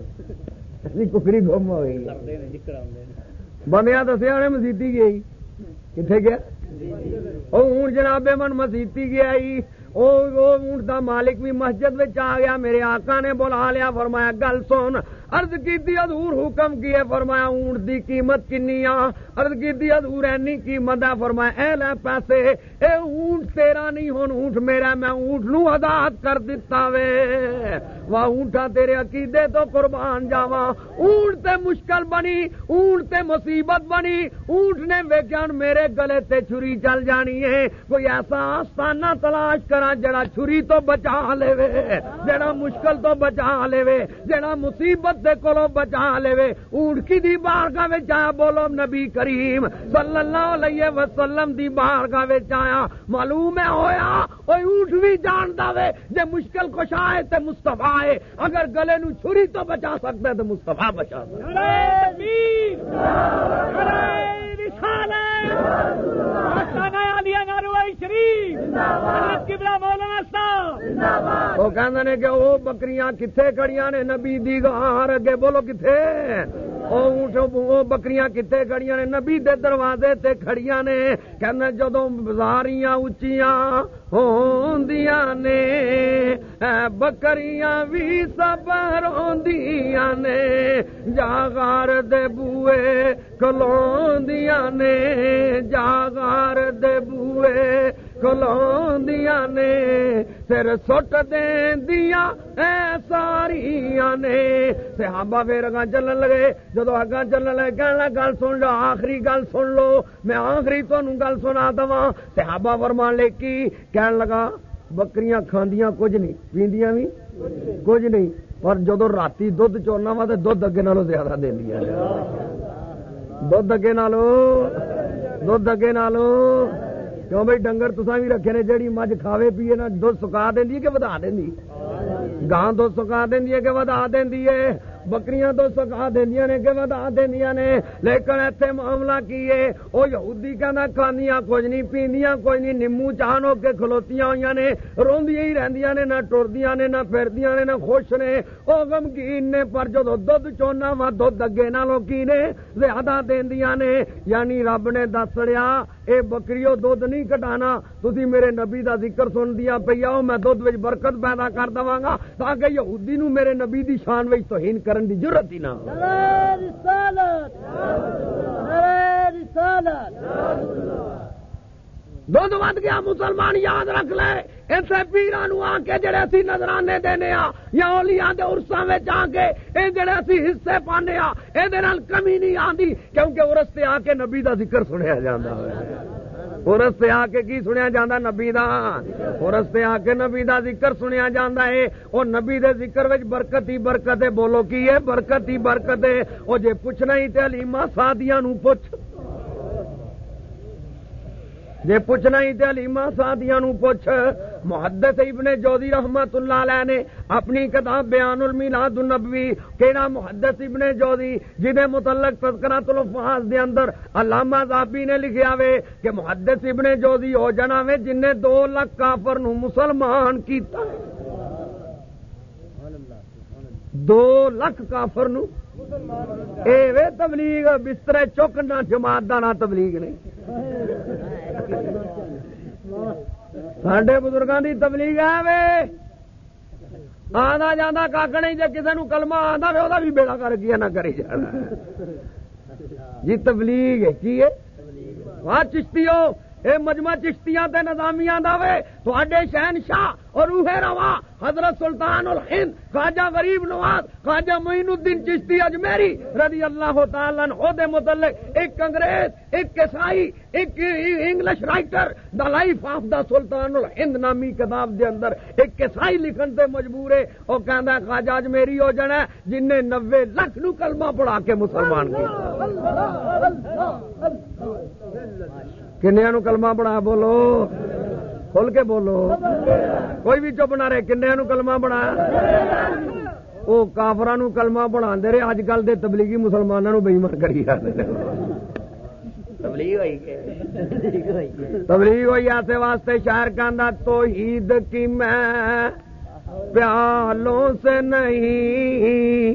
Speaker 1: ککڑی گم ہو گئی بندیا دسیا انہیں مسیتی گئی۔ کتنے گیا؟ وہ جناب من مسیتی گیا اونٹ دا مالک بھی مسجد آ گیا۔ میرے آقا نے بلا لیا فرمایا گل سن۔ ارد کی ادور حکم کی ہے فرمایا اونٹ دی قیمت کنی ارد کی ادور اینی قیمت ہے فرمایا، اے لے پیسے، اے اونٹ تیرا نہیں ہون اونٹ میرا میں اونٹ نو آزاد کر دیتا وے۔ وا اونٹا تیرے عقیدے تو قربان جاوا اونٹ تے مشکل بنی، اونٹ تے مصیبت بنی۔ اونٹ نے ویکیا میرے گلے تے چھری چل جانی ہے۔ کوئی ایسا آستانہ تلاش کرا جڑا چھری تو بچا لے جڑا مشکل تو بچا لے جڑا مصیبت دے کولو بچا لے اونٹ دی بارگاہ وچ آیا بولو نبی کریم صلی اللہ علیہ وسلم دی بارگاہ وچ آیا معلوم ہے ہویا او اونٹ بھی جاندا وے جے مشکل کشا ہے تے مصطفی ہے اگر گلے نو چھری تو بچا سکدا تے مصطفی بچا سکدا نعرہ سکتا وہ کہ کہ وہ بکریاں کتنے کڑیاں نے؟ نبی دی گار اگے بولو کتنے وہ بکریاں کتنے کھڑیاں نے، نبی دے دروازے تے کھڑیاں نے۔ کہ جدو بازاریاں اچیاں ہوندیاں نے بکریاں بھی سب روندیاں نے۔ جاگار دے بوئے کلوندیاں نے جاگار دے بوئے کلوندیاں نے سر سٹ دیا اے ساریاں نے صحابہ پھر اگاں چلن لگے جدو اگاں چلن لگے کہنا گل سن لو آخری گل سن لو میں آخری تمہیں گل سنا دوا صحابہ فرمان لے کی کہن لگا بکریاں کھاندیاں کچھ نہیں پیندیاں بھی کچھ نہیں پر جدو رات دھد چورنا وا تو دھد اگے نالوں زیادہ دیا دھد اگے نالو دھد اگے نالو کیوں بھائی ڈنگر تسا بھی رکھے نے جیڑی مجھ کھاوے پیے نا دھد سکا دینی ہے کہ ودا دینی گاں دھد سکا دینی ہے کہ ودا دینی ہے؟ بکریاں تو سکا دیا نے کہ ودا دیا نے؟ لیکن ایتھے معاملہ کی ہے؟ وہ یہودی کہنا کھانیاں کچھ نہیں پیندیاں کوئی نہیں نیمو چان ہو کے کھلوتیاں ہوئی نے، روندیاں ہی رہندیاں نے، نہ ٹردیاں نے، نہ پھردیاں نے، نہ خوش نے۔ وہ غمگین نے، پر جدو دھد چونا وا دھد اگے نالوں کی نے زیادہ دیندیاں نے؟ یعنی رب نے دس ریا اے بکریو دودھ نہیں کٹانا، تسی میرے نبی دا ذکر سن دیا پی آؤ میں دھد وچ برکت پیدا کر دواں گا، تاکہ یہودی نو میرے نبی دی شان وچ توہین کرن دی ضرورت ہی نہ دودھ ود گیا، مسلمان یاد رکھ لے۔ اتنے پیران آ کے جڑے اسی نظرانے دینے آ، یا اولیاء دے ارساں وچ آ کے اے جڑے اسی حصے پانے آ، اے دے نال کمی نہیں آندی، کیونکہ ارس تے آ کے نبی دا ذکر سنیا جاندا ہے۔ پورس سے آ کے کی سنیا جانا نبی دا؟ پورس سے آ کے نبی دا ذکر سنیا جانا ہے۔ اور نبی دے ذکر وچ برکت ہی برکت ہے، بولو کی ہے؟ برکت ہی برکت ہے۔ وہ جے پوچھنا ہی تے علیما سادیاں نو پوچھ۔ جے پوچھنا ہی تے علیما سادیاں نو پوچھ، محدث ابن جوزی رحمت اللہ علیہ نے اپنی کتاب بیان المیلاد النبوی، کیڑا محدث ابن جوزی جدے متعلق تذکرات الفاظ دے اندر علامہ زابی نے لکھیا وے کہ محدث ابن جوزی ہو جنا وے جن نے دو لاکھ کافر نو مسلمان کیتا دو لاکھ کافر نو اے وے تبلیغ بستر چوکنا، جماعت دانا تبلیغ نہیں سڈے بزرگوں کی تبلیغ ہے آنا جانا کاک نہیں جی کسی نو کلمہ آتا وہ بھی بیڑا کر کے نہ کری جانا جی تبلیغ کی ہے واہ چشتی ہو اے مجمع چشتیاں تے نظامیاں دا وے تواڈے شہنشاہ اور روح روا حضرت سلطان الہند خواجہ غریب نواز خواجہ معین الدین چشتی اجمیری رضی اللہ تعالی عنہ دے متعلق ایک انگریز ایک عیسائی ایک English writer the life of the Sultan ul-Hind نامی کتاب دے اندر ایک عیسائی لکھن تے مجبور ہے او کہندا خواجہ اجمیری ہو جانا جن نے 90 لاکھ نو کلمہ پڑھا کے مسلمان کیا کنیا نو کلمہ بنا بولو کھل کے بولو کوئی بھی چپ نہ رہے کنیا نو کلمہ بنا وہ کافر کلمہ بنا دے رہے اج کل دے تبلیغی مسلمانوں بےمان کری تبلیغ ہوئی ایسے واسطے شہر کا تو عید کی میں پیالوں سے نہیں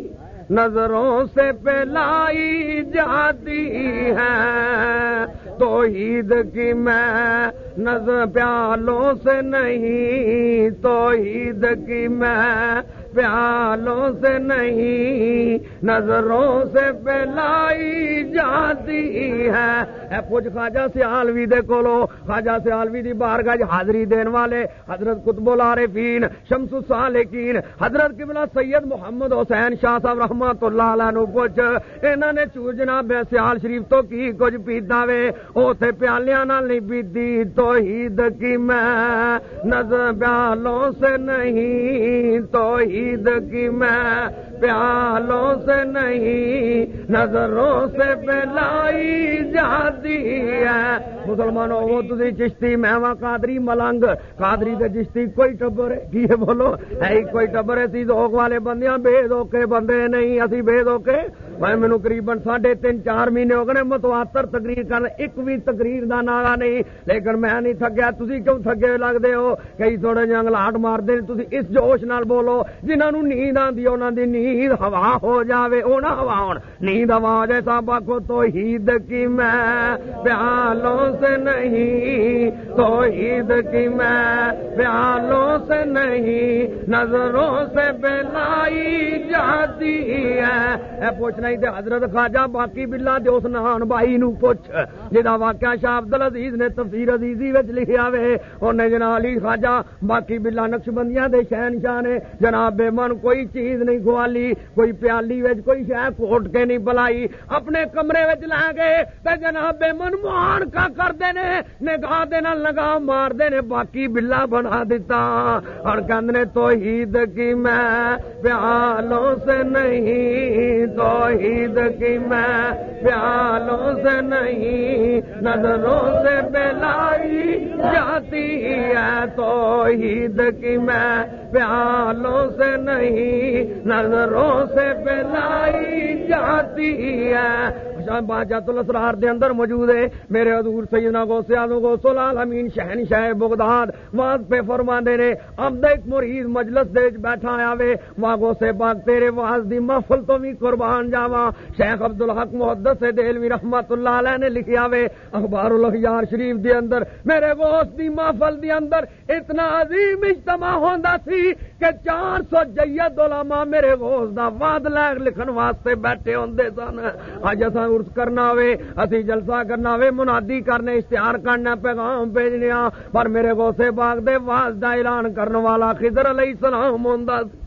Speaker 1: نظروں سے پلائی جاتی ہے۔ تو عید کی میں نظر پیالوں سے نہیں تو عید کی میں پیالوں سے نہیں، نظروں سے پلائی جاتی ہے۔ اے پوچھ خواجہ سیالوی دے کولو، خواجہ سیالوی دی بارگاہ حاضری دین والے، حضرت قطب العارفین، شمس الصالحین حضرت قبلہ سید محمد حسین شاہ صاحب رحمت اللہ علیہ نو پوچھ، انہاں نے چور جناب سیال شریف تو کی کچھ پیتا وے؟ اوتھے پیالیاں نال نہیں پیتی، توحید کی میں، نظر پیالوں سے نہیں، توحید عید کی میں پیالوں سے نہیں، نظروں سے پلائی جاتی ہے۔ مسلمانوں، وہ تھی چشتی مہوا قادری ملنگ، قادری کے چشتی کوئی ٹبر ہے؟ کی بولو؟ ہے کوئی ٹبر ہے؟ سی دوک والے بندیاں بے دوکے بندے نہیں، اسی بے دوکے میں مینو قریباً ساڑھے تین چار مہینے ہو گئے متواتر تقریر کر، ایک بھی تقریر دا نالا نہیں۔ لیکن میں نہیں تھکیا تھی کیوں تھگے لگتے ہو؟ کئی تھوڑے جنگ لاٹ مارتے تھی اس جوش نال بولو جنہوں نیند آتی انہوں دی نیند ہوا ہو جاوے او نہ ہوا ہو نیند ہوا ہو جائے صاحب کو تو عید کی میں پیالوں سے نہیں تو عید کی میں پیالوں سے نہیں نظروں سے بلائی جاتی ہے اے پوچھنا ہی تے حضرت خواجہ باقی بلا دے اس نان بائی نو پوچھ جا واقعہ شاہ عبد العزیز نے تفسیر عزیزی وچ لکھیا وے انہیں جناب علی خواجہ باقی بلا نقش بندیاں دے شہن شاہ نے جناب بے من کوئی چیز نہیں گوالی کھوالی کوئی پیالی وچ کوئی شہ کوٹ کے نہیں بلائی۔ اپنے کمرے وچ لے گئے تے جناب بے من مان کا کردے نے، نگاہ دے نال لگا مار دے نے، باقی بلا بنا دیتا۔ اور کہندے توحید کی میں پیالوں سے نہیں، توحید کی میں پیالوں سے نہیں، نظروں سے بلائی جاتی ہے۔ توحید کی میں پیالوں سے نہیں نظر نظروں سے بلائی جاتی ہے۔ باجت الاسرار دے اندر موجود ہے۔ میرے حضور سیدنا غوث اعظم، غوث العالمین شہن شاہ بغداد واز پہ فرما دے نے اب ایک مرید مجلس دے بیٹھا آیا وے وا غوث پاک، تیرے واز دی محفل تو بھی قربان جاواں۔ شیخ عبد الحق محدث دہلوی رحمت اللہ علیہ نے لکھیا وے اخبار الاخیار شریف دے اندر، میرے غوث دی محفل دے اندر اتنا عظیم اجتماع ہوندا سی کہ چار سو جید علماء میرے غوث دا وعد لائق لکھن واسطے بیٹھے ہوندے سن اج اساں عرس کرنا ہوے اسی جلسہ کرنا ہوے منادی کرنے اشتہار کرنا پیغام بھیجنے پر میرے غوث باغ دے واز دا اعلان کرنے والا خضر علیہ السلام ہوندا سی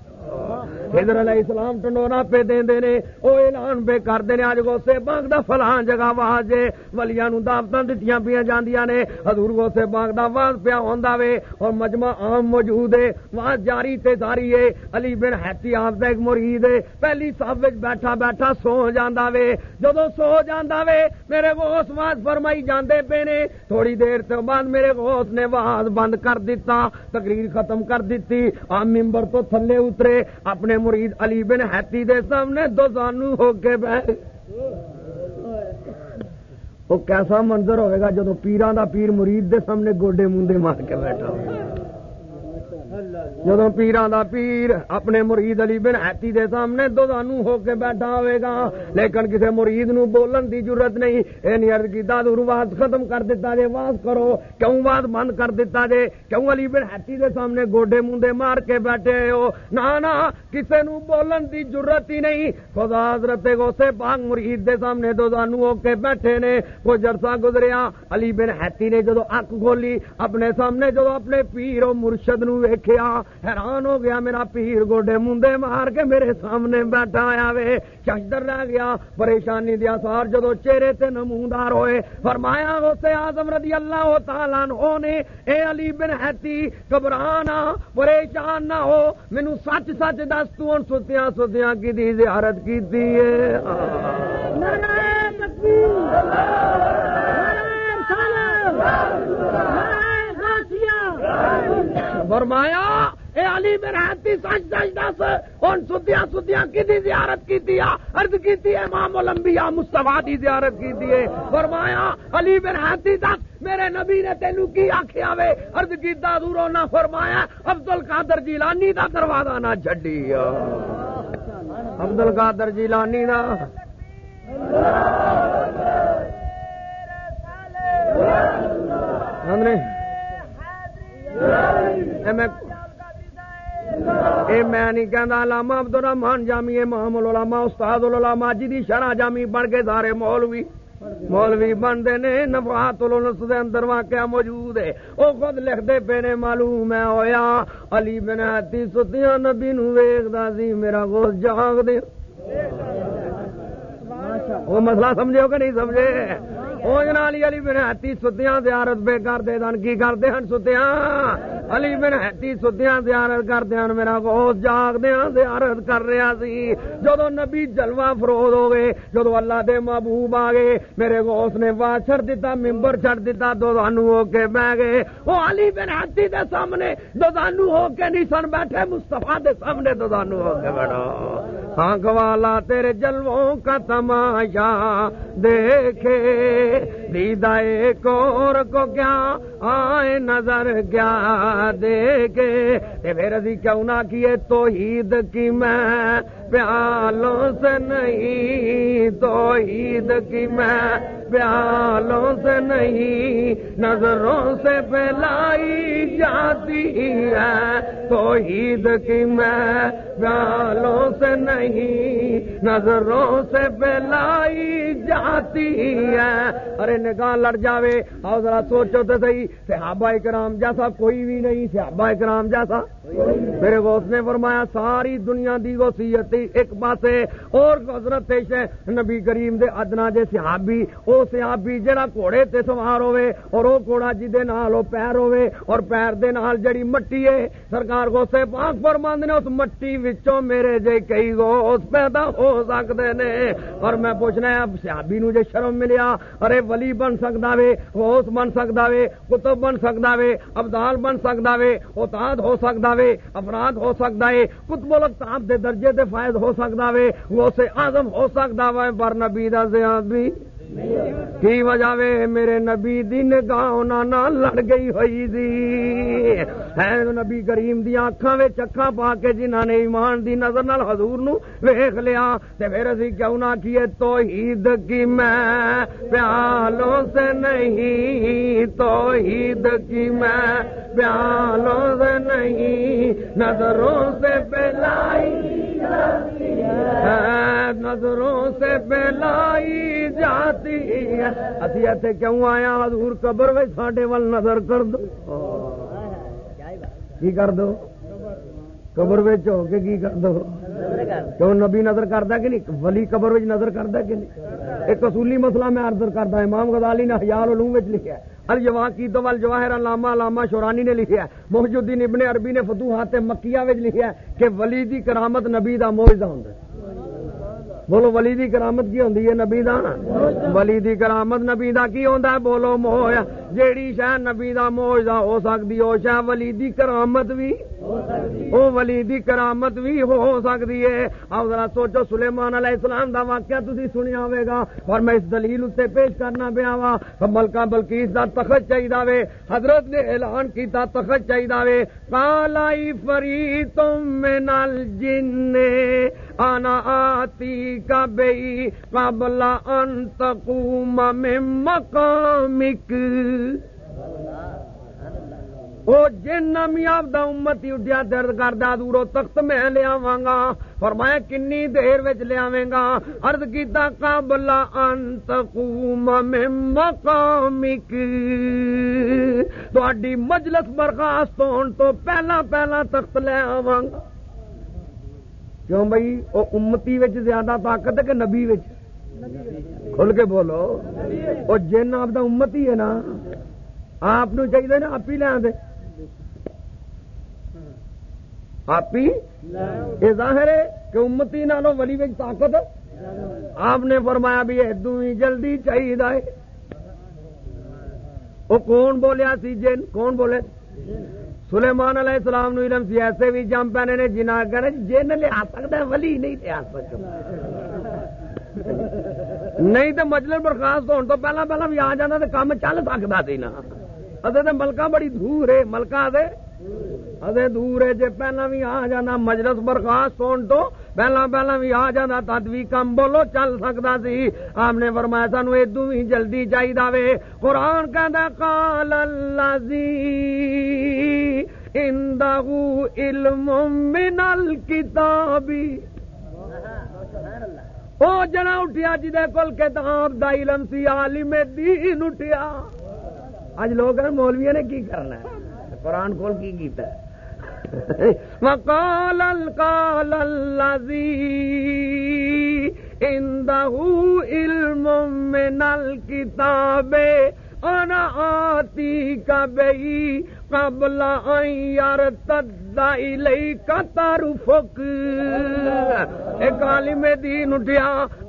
Speaker 1: حضر علیہ السلام ٹنڈونا پہ دین دے نے، او اعلان بے کر دے نے اج غوثے باغ دا فلاں جگہ واجے ولیاں نو دعوتاں دتیاں پیاں جاندیاں نے۔ حضور غوثے باغ دا واز پیا ہوندا وے۔ اور مجمع عام موجود ہے۔ واز جاری تے ساری ہے۔ علی بن حتی آپ دا ایک مرید ہے۔ پہلی صف وچ بیٹھا بیٹھا سو جاندا وے۔ جدوں سو جاندا وے، میرے غوث واز فرمائی جاندے پے نے۔ تھوڑی دیر تو بعد میرے غوث نے واز بند کر دیتا تقریر ختم کر دیتی عام ممبر تو تھلے اترے۔ اپنے مرید علی بن حتی دے سامنے دو سانو ہو کے بہ وہ کیسا منظر ہوئے گا جدو پیران دا پیر مرید دے سامنے گوڈے مندے مار کے بیٹھا ہوگا جدو پیران دا پیر اپنے مرید علی بن حتی دے سامنے دو دانو ہو کے بیٹھا ہوئے گا، لیکن کسی مرید نو بولن دی ضرورت نہیں۔ اے نیرد کی دادور واز ختم کر دیتا جے واز کرو۔ کیوں واز بند کر دیتا جے؟ کیوں علی بن حتی دے سامنے گوڈے مندے مار کے بیٹھے ہو؟ نا نا کسے نو بولن دی ضرورت ہی نہیں۔ خدا حضرت غوثے پاک مرید دے سامنے دو دانو ہو کے بیٹھے نے۔ کو جرسا گزریا۔ علی بن حتی نے جدو اک کھولی، اپنے سامنے جدو اپنے پیر و مرشد نو ویکھیا حیران ہو گیا میرا پیر گوڈے مندے مار کے میرے سامنے بیٹھا آیا وے چشدر رہ گیا پریشانی دیا سار جدو چہرے تے نمودار ہوئے فرمایا اسے آزم رضی اللہ تعالیٰ نے اے علی بن حتی گھبرانا پریشان نہ ہو مینو سچ سچ دس تو ستیاں ستیاں کی دی زیارت کی دی فرمایا، اے علی برحتی سچ سچ دس۔ ان سدیاں سدیاں کی دی زیارت کی دیا عرض کی دی امام الانبیاء مصطفیٰ دی زیارت کی دی فرمایا، علی برحتی دس، میرے نبی نے تینو کی آکھیا وے عرض کی دا نہ فرمایا عبد القادر جیلانی دا دروازہ نہ چھڈی۔ عبد القادر جیلانی دا ہم نے اے نہیں کہندا علامہ عبد الرحمان جامی، امام العلماء، استاد العلماء جی دی شرح جامی پڑھ کے سارے مولوی۔ مولوی بنتے نے نفات النس دے اندر واقعہ موجود ہے۔ او خود لکھتے پے نے، معلوم ہے، ہویا۔ علی بن حتی ستیاں نبی نو ویکھدا سی، میرا گوشت جاگ دے۔ وہ مسئلہ سمجھو کہ نہیں سمجھے؟ علی علی بن حتی ستیاں زیارت بے کر دے دن کی کردے ہن ستیاں علی بن حتی ستیاں زیارت کردے ہن میرا غوث جاگ زیارت کر رہا سی جدو نبی جلوہ فروز ہو گئے جدو اللہ دے محبوب آ گئے میرے غوث نے وا چھڑ دیتا ممبر چھڑ دیتا دو ہو کے بہ گئے وہ علی بن حتی دے سامنے دو ہو کے نہیں سن بیٹھے مصطفیٰ دے سامنے دو ہو کے بیٹھو آنکھ والا تیرے جلووں کا تماشا دیکھے دیدائے کور کو کیا آئے نظر کیا کے؟ پھر اسی کیوں نہ کیے توحید کی میں؟ پیالوں سے نہیں تو عید کی میں پیالوں سے نہیں نظروں سے پہلائی جاتی ہے تو عید کی میں پیالوں سے نہیں نظروں سے پہلائی جاتی ہے۔ ارے نگاہ لڑ جاوے اور ذرا سوچو تو صحیح صحابہ کرام جیسا کوئی بھی نہیں صحابہ کرام جیسا۔ میرے غوث نے فرمایا ساری دنیا دی وسیعت ایک پاسے اور حضرت پیش نبی کریم دے ادنا جے صحابی، او صحابی جڑا گھوڑے تے سوار ہوے اور او گھوڑا جی دے نال او پیر ہوے اور پیر دے نال جڑی مٹی ہے، سرکار غوث پاک فرماندے نے، اس مٹی وچوں میرے جے کئی غوث پیدا ہو سکدے نے۔ اور میں پوچھنا ہے صحابی نو جے شرم ملیا، ارے ولی بن سکدا وے، غوث بن سکدا وے کتب بن سکدا وے، ابدال بن سکدا وے اوتاد ہو سکدا وے، افراد ہو سکتا ہے کتب القتاب دے درجے دے فائد ہو سکتا وے غوث اعظم ہو سکتا وے پر نبی دا زیاد بھی کی وجہ وے میرے نبی دی نگاہ نہ لڑ گئی ہوئی دی؟ ہے نبی کریم دی اکھاں وچ اکھاں پا کے جنہاں نے ایمان دی نظر نال حضور نو ویکھ لیا، تے پھر اسی کیوں نہ کیے توحید کی میں، پیالوں سے نہیں، توحید کی میں، پیالوں سے نہیں، نظروں سے پہلائی نظروں سے پہلائی جاتی اسی ایتھے کیوں آیا؟ حضور قبر میں ساڈے ول نظر کر دو۔ کی کر دو؟ قبر ہو کے کی کر دو؟ کیوں نبی نظر کرتا کہ نہیں؟ ولی قبر نظر کرتا کہ نہیں؟ ایک اصولی مسئلہ میں عرض کرتا امام غزالی نے حیال علوم لکھا ہے۔ الجوا کی تو جواہر علامہ علامہ شورانی نے لکھا ہے۔ محج الدین ابن عربی نے فتوحات مکیہ وچ لکھا ہے کہ ولی دی کرامت نبی دا موجزہ ہوندا ہے۔ بولو ولی دی کرامت کی ہوندی ہے نبی دا ولی دی کرامت نبی دا کی ہوندا ہے بولو مویا جیڑی شہ نبی دا موجزہ ہو سکدی، او شہ ولی دی کرامت بھی او ولی دی کرامت بھی ہو سکتی ہے۔ اب ذرا سوچو سلیمان علیہ السلام دا واقعہ تسی سنیا ہوئے گا۔ اور میں اس دلیل اسے پیش کرنا پیا وا۔ ملکہ بلکیس دا تخت چاہیے وے حضرت نے اعلان کیتا تخت چاہیے وے کالائی فری تم من الجن آنا آتی کا بئی قبل ان تقوم من مقامک۔ وہ جن نمی آپ دا امتی اٹھیا درد کردا دورو تخت میں لیا گا فرمایا کنی دیر وچ لیا گا عرض کیتا قبل ان تقوم من مقامک۔ تہاڈی مجلس برخاست ہون تو پہلا پہلا تخت لے آواں گا کیوں بھائی وہ امتی وچ زیادہ طاقت ہے کہ نبی وچ؟ کھل کے بولو۔ وہ جن آپ دا امتی ہے نا۔ آپ چاہیے نا آپ ہی لے آدھے آپ ہی؟ یہ ظاہر ہے کہ امتی نالوں ولی وچ طاقت آپ نے فرمایا بھی یہ جلدی چاہیے وہ کون بولیا سی جن؟ کون بولے؟ سلیمان علیہ السلام نو علم سی ایسے بھی جم پینے نے جنا کر جن لیا سکتا ولی نہیں لیا سکتا۔ نہیں تو مجلس برخاست ہونے تو پہلا پہلا بھی آ جانا تو کام چل سکتا سی نا۔ ادے تو ملکہ بڑی دور ہے، ملکہ دے۔ ادے دور ہے جی پہلا بھی آ جانا مجلس برخاست ہونے تو پہلا پہلا بھی آ جانا تد بھی کم بولو، چل سکتا سی۔ آپ نے فرمایا سانو ادو بھی جلدی چاہیے وے۔ قرآن کہ کال اللہ علم من الکتابی وہ جنا اٹھیا جی کول کتاب دا علم سی، عالم دین اٹھیا۔ اج لوگ مولویا نے کی کرنا ہے؟ قرآن کھول کی کیتا ہے؟ وقال القال الذي عنده علم من الكتاب، انا آتی کا قبل یار تدائی لئی کا تعارفک ایک عالم دین اٹھیا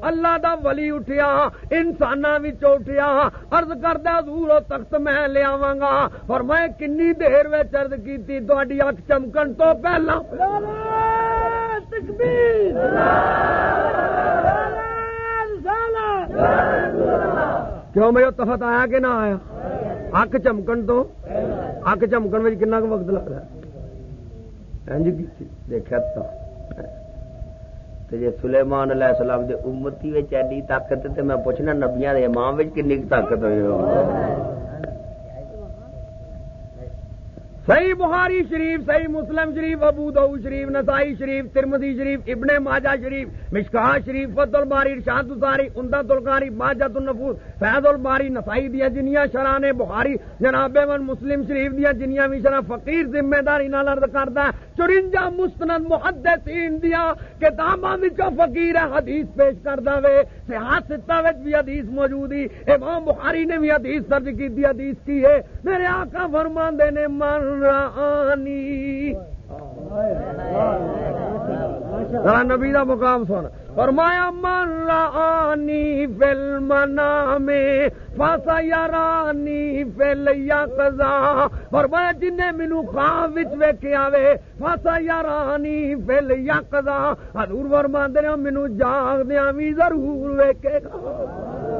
Speaker 1: اللہ دا ولی اٹھیا انساناں وچ اٹھیا عرض کردا حضور تخت میں لے آواں گا میں کنی دیر وچ عرض کیتی تہاڈی اکھ چمکن تو پہلا تکبیر کیوں میں تفت آیا کہ نہ آیا اک چمکن تو اک چمکن میں کن وقت لگتا ہے جی جی سلیمان علیہ السلام دے امتی ایڈی طاقت تے میں پوچھنا نبیاں دے امام وچ کنی طاقت ہوئی ہو صحیح بخاری شریف، صحیح مسلم شریف، ابو دو شریف، نسائی شریف ترمدی شریف، ابن ماجہ شریف مشکا شریف فت الباری شاہد الساری امداد القاری ماجد النفوس، فیض الباری، نسائی دیا جنیا شران بخاری، جناب من مسلم شریف دیا جنیا بھی شرح، فقیر ذمہ داری نال عرض کردا ہے چرنجا مستند محدثین دیا کتاباں فقیر ہے حدیث پیش کردا وے صحاح ستہ وچ بھی حدیث موجود ہے، امام بخاری نے بھی حدیث درج کی حدیث کی ہے، میرے آقا فرماندے نے من رانی۔ ذرا نبی دا مقام سن۔ فرمایا، من رانی فل منا میں فاسا یارانی فل یا قضا فرمایا جن مینو خواب وچ ویکھیا وے فاسا یارانی فل یا قضا حضور فرماندے نے مینو جاگ دیا بھی ضرور ویکھے گا۔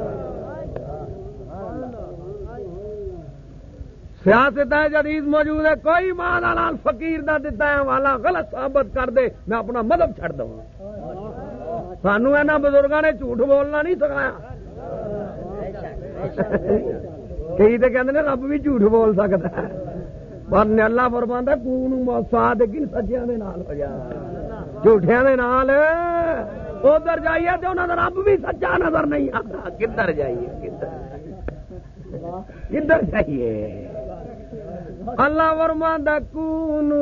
Speaker 1: سیاست جدید موجود ہے، کوئی مال لال فقیر دا دیتا ہے، والا غلط ثابت کر دے، میں اپنا مذہب چھڑ دوں۔ سانو ایسا بزرگوں نے جھوٹ بولنا نہیں سکھایا۔ کئی تو کہتے رب بھی جھوٹ بول سکتا ہے۔ پر اللہ فرمان کو سات کن سجیا ہو جا۔ جھوٹیا ادھر جائیے تو انہوں رب بھی سچا نظر نہیں آتا۔ کدھر جائیے، کدھر؟ کدھر جائیے؟ اللہ ورما دون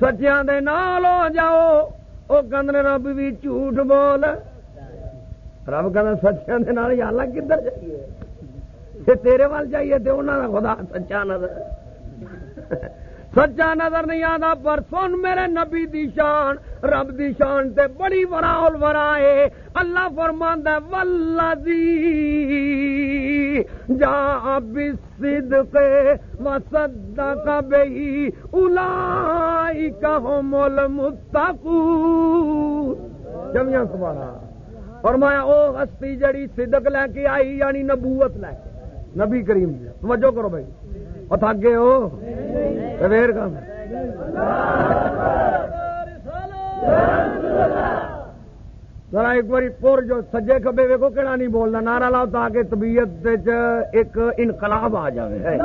Speaker 1: سچیا نال ہو جاؤ وہ کدنے رب بھی جھوٹ بول۔ رب کہ سچیا اللہ کدھر جائیے؟ تیرے وال جائیے تو انہوں کا خدا سچا نظر۔ سچا نظر نہیں آتا پر سن میرے نبی دی شان۔ رب دی شان تے بڑی وراول ورا ہے اللہ فرماند ولدی جا بصدق وصدق به اولئک هم المتقون۔ جمیا سبحان فرمایا او ہستی جڑی صدق لے کے آئی یعنی نبوت لے کے۔ نبی کریم توجہ کرو بھائی۔ اور تھک گئے ہو؟ ویر کام ذرا ایک بار پور جو سجے کبے ویکو کہڑا نہیں بولنا؟ نعرہ لاؤ تاکہ طبیعت ایک انقلاب آ جائے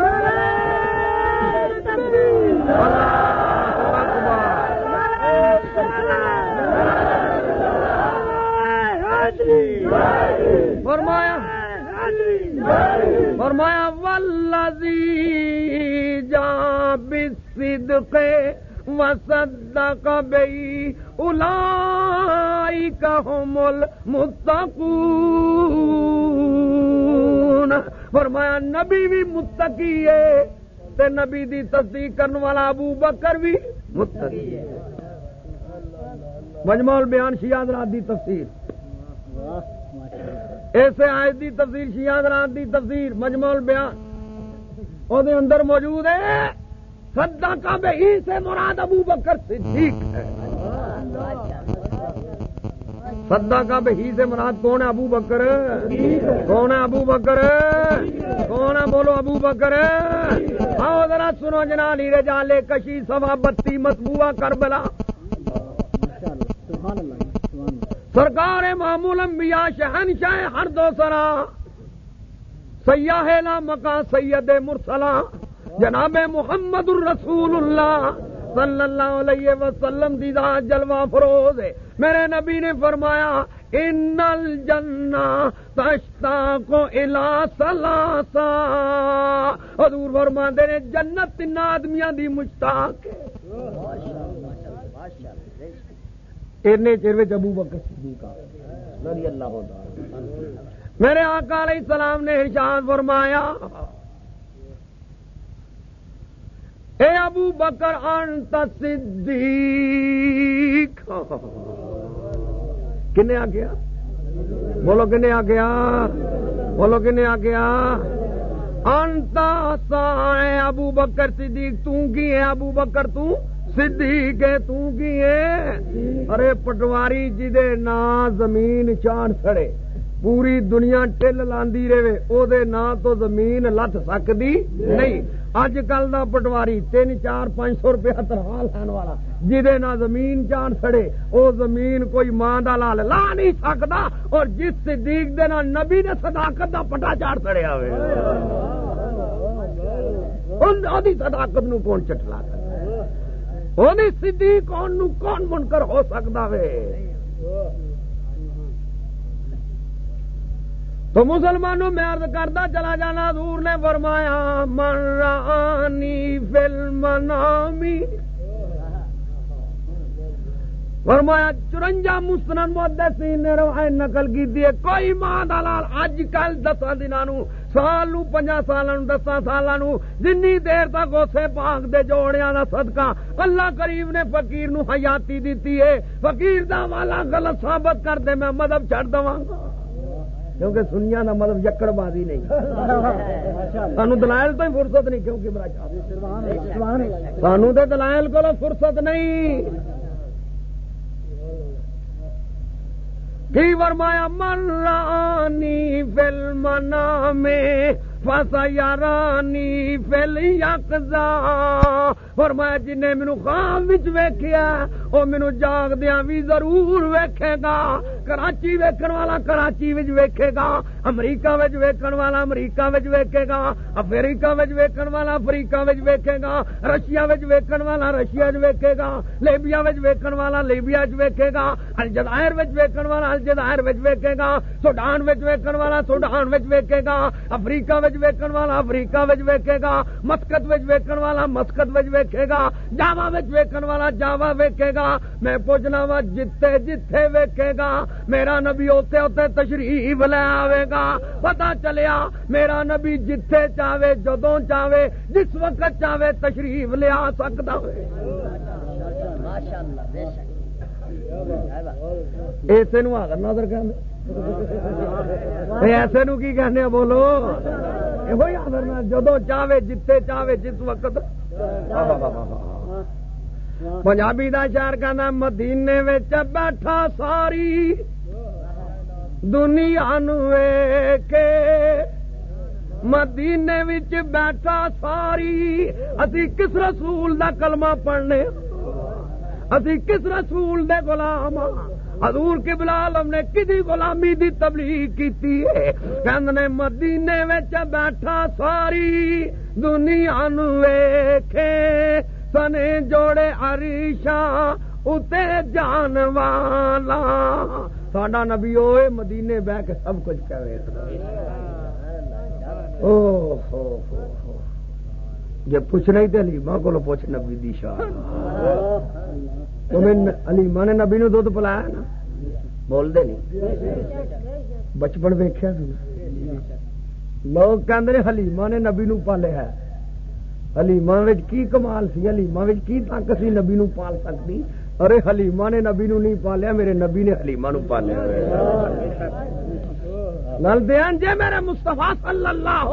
Speaker 1: فرمایا فرمایا ولدی جا بصدق وصدق بی اولئک هم المتقون۔ فرمایا، نبی بھی متقی ہے تے نبی دی تصدیق کرنے والا ابو بکر بھی متقی ہے۔ مجموع بیان شیاد رات دی تفسیر۔ ایسے آیت دی تفسیر شیاد رات دی تفسیر مجموع بیان وہ اندر موجود ہے۔ سدا کا بہی سے مراد ابو بکر صدیق ہے۔ سدا کا بہی سے مراد کون ہے ابو بکر؟ کون ہے ابو بکر؟ کون ہے بولو ابو بکر؟ آؤ ذرا سنو جنا لیرے جالے کشی سوا بتی مسبوا کربلا۔ سرکار معمول انبیاء شہن شاہ ہر دو سرا۔ سیاح لا مکان سید مرسلا جناب محمد الرسول اللہ صلی اللہ علیہ وسلم دیدا جلوہ فروز ہے۔ میرے نبی نے فرمایا، ان الجنہ تشتا کو الا سلاسا حضور فرماندے نے، جنت تین آدمیاں دی مشتاق ہے۔ اتنے چیر ابو بکر صدیق رضی اللہ میرے آقا علیہ السلام نے ارشاد فرمایا اے ابو بکر انت صدیق. کنے آ گیا؟ بولو کنے آ گیا؟ بولو کنے آ گیا؟ انتا سا ابو بکر صدیق تو کی ہے ابو بکر؟ تو صدیق ہے تو کی ہے ارے پٹواری جی دے نا زمین چان سڑے، پوری دنیا ٹل لاندی رہے، او دے نا تو زمین لت سکتی نہیں۔ اج کل دا پٹواری تین چار پانچ سو روپیہ تنخواہ لین والا جہے نہ زمین چان سڑے، او زمین کوئی ماں دا لال لا نہیں سکتا، اور جس صدیق دے نہ نبی نے صداقت دا پٹا چاڑ سڑیا ہوئے صداقت نو کون چٹلا کر صدیق کون نو کون منکر ہو سکتا وے تو مسلمانوں میں عرض کرتا چلا جانا دور نے فرمایا مرانی فلم نامی فرمایا چرنجا مسلم محدثین نے روایت نقل کی دی کوئی ماں دلال اج کل دسا دنوں سال نو پنجا سال دسا سال جنی دیر تک اسے پاک دے جوڑیا دا صدقہ۔ اللہ کریم نے فقیر نو حیاتی دیتی ہے۔ فقیر دا والا غلط ثابت کر دے، میں مدب چڑھ دواں گا۔ کیونکہ سنیا کا مطلب یکڑ بازی نہیں۔ سانو دلائل تو فرصت نہیں کیونکہ سانو تو دلائل کو فرصت نہیں۔ کی ورمایا من رانی فلم میں فسیرانی فل یقزا فرمایا جن نے مینو خواب ویکھیا، او مینو جاگ دیا بھی ضرور ویکھے گا۔ کراچی ویکھن والا کراچی وچ ویکھے گا، امریکہ وچ ویکھن والا امریکہ وچ ویکھے گا، افریقہ وچ ویکھن والا افریقہ وچ ویکھے گا، رشیا وچ ویکھن والا رشیا وچ ویکھے گا، لیبیا وچ ویکھن والا لیبیا وچ ویکھے گا، الجزائر وچ ویکھن والا الجزائر وچ ویکھے گا، سوڈان وچ ویکھن والا سوڈان وچ ویکھے گا، افریقہ وچ ویکھن والا افریقہ وچ ویکھے گا مسکت وچ ویکھن والا مسکت وچ ویکھے گا جاوا وچ ویکھن والا جاوا ویکھے گا۔ میں پوچھنا وا جتے جتھے ویکھے گا میرا نبی ہوتے ہوتے تشریف لے آئے گا۔ پتا چلیا میرا نبی جتھے چاہے جدو چاہے جس وقت چاہے تشریف لیا سکتا نو آگر نظر ایسے نو کی کہنے بولو۔ یہ آدر جدو چاہے جتھے چاہے جس وقت۔ پنجابی کا شہر کہ مدینے بیٹھا ساری۔ دنیا نو کے مدینے بیٹھا ساری۔ اسی کس رسول دا کلمہ پڑھنے؟ اسی کس رسول دے غلام حضور کے بلال نے کدی غلامی دی تبلیغ کیتی ہے؟ کہ مدینے وچ بیٹھا ساری دنیا نو ویکھے۔ سنے جوڑے عریشا اتے جان والا۔ ساڈا نبی ہوئے مدینے بہ کے سب کچھ کرے جی پوچھنا ہی تو علیما کو پوچھ نبی دی شاہ علیما نے نبی نو دھد پلایا نا بولتے نہیں بچپن ویخیا لوگ کہ حلیما نے نبی نو پالیا حلیما کی کمال سی حلیما کی طاقت سی نبی نو پال سکتی ارے حلیما نے نبی نو نہیں پالیا میرے نبی نے حلیما نو پالیا نل دیا جی میرے مستفا صلی اللہ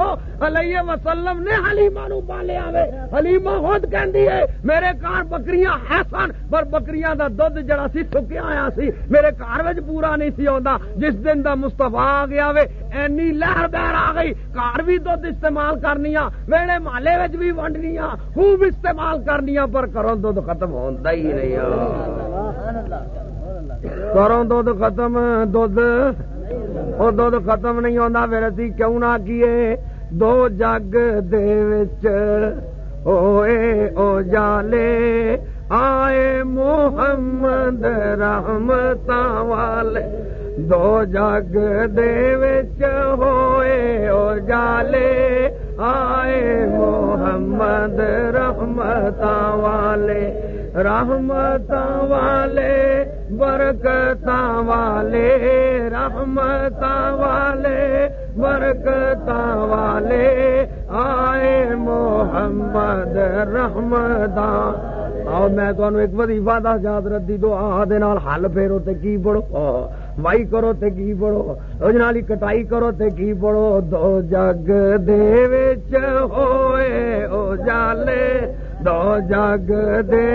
Speaker 1: علیہ وسلم نے حلیما نو پالیا وے حلیما خود کہندی ہے، میرے کار بکریاں ہے سن، پر بکریاں دا دودھ جڑا سی سکیا آیا سی، میرے کار وچ پورا نہیں سی آندا جس دن دا مستفا آ گیا وے، اینی لہر بہر آ گئی۔ کار بھی دودھ استعمال کرنی ویڑے مالے وچ بھی ونڈنی خوب استعمال کرنی پر کرو دودھ ختم ہوندا ہی نہیں۔ اللہ۔ کرو دودھ ختم دودھ وہ دھد ختم نہیں ہوتا پھر اسی کیوں نہ کیے دو جگ ہوئے او جالے آئے محمد رحمت والے دو جگ دے ہوئے او جالے آئے محمد رحمت والے رحمت والے برکت والے رحمت والے برکت والے آئے محمد رحمت آؤ میں تمہیں ایک وظیفہ دس یاد ردی دو آ حل پھیرو تے کی پڑھو وائی کرو تے کی پڑھو اجنالی کٹائی کرو تے کی پڑھو دو جگ دے وچ ہوئے او جالے دو جگ دے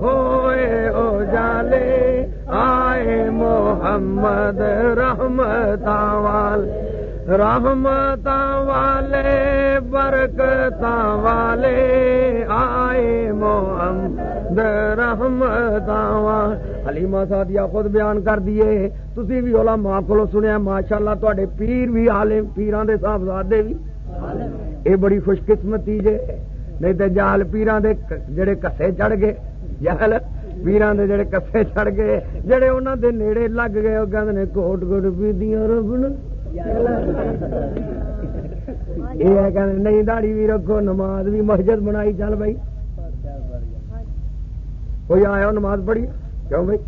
Speaker 1: ہوئے او جالے آئے محمد رحمت والے رحمت والے برکت والے آئے محمد رحمت حلیمہ سادیا خود بیان کر دیے تسی بھی اولا ماں کو سنیا ماشاء اللہ تے پیر بھی آلے پیران دے صاحبزادے بھی اے بڑی خوش قسمتی جے نہیں تے جال پیران دے جڑے کسے چڑھ گئے. جہل پیران دے جڑے کسے چڑھ گئے. جڑے انہاں دے نیڑے لگ گئے، او کہندے نے کوٹ کوٹ پی دیاں رب نے یہ کہ نہیں داڑی بھی رکھو، نماز بھی مسجد بنائی، چل بھائی. کوئی آیا نماز پڑھی؟ کیوں بھائی؟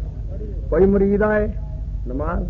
Speaker 1: کوئی مرید آئے؟ نماز؟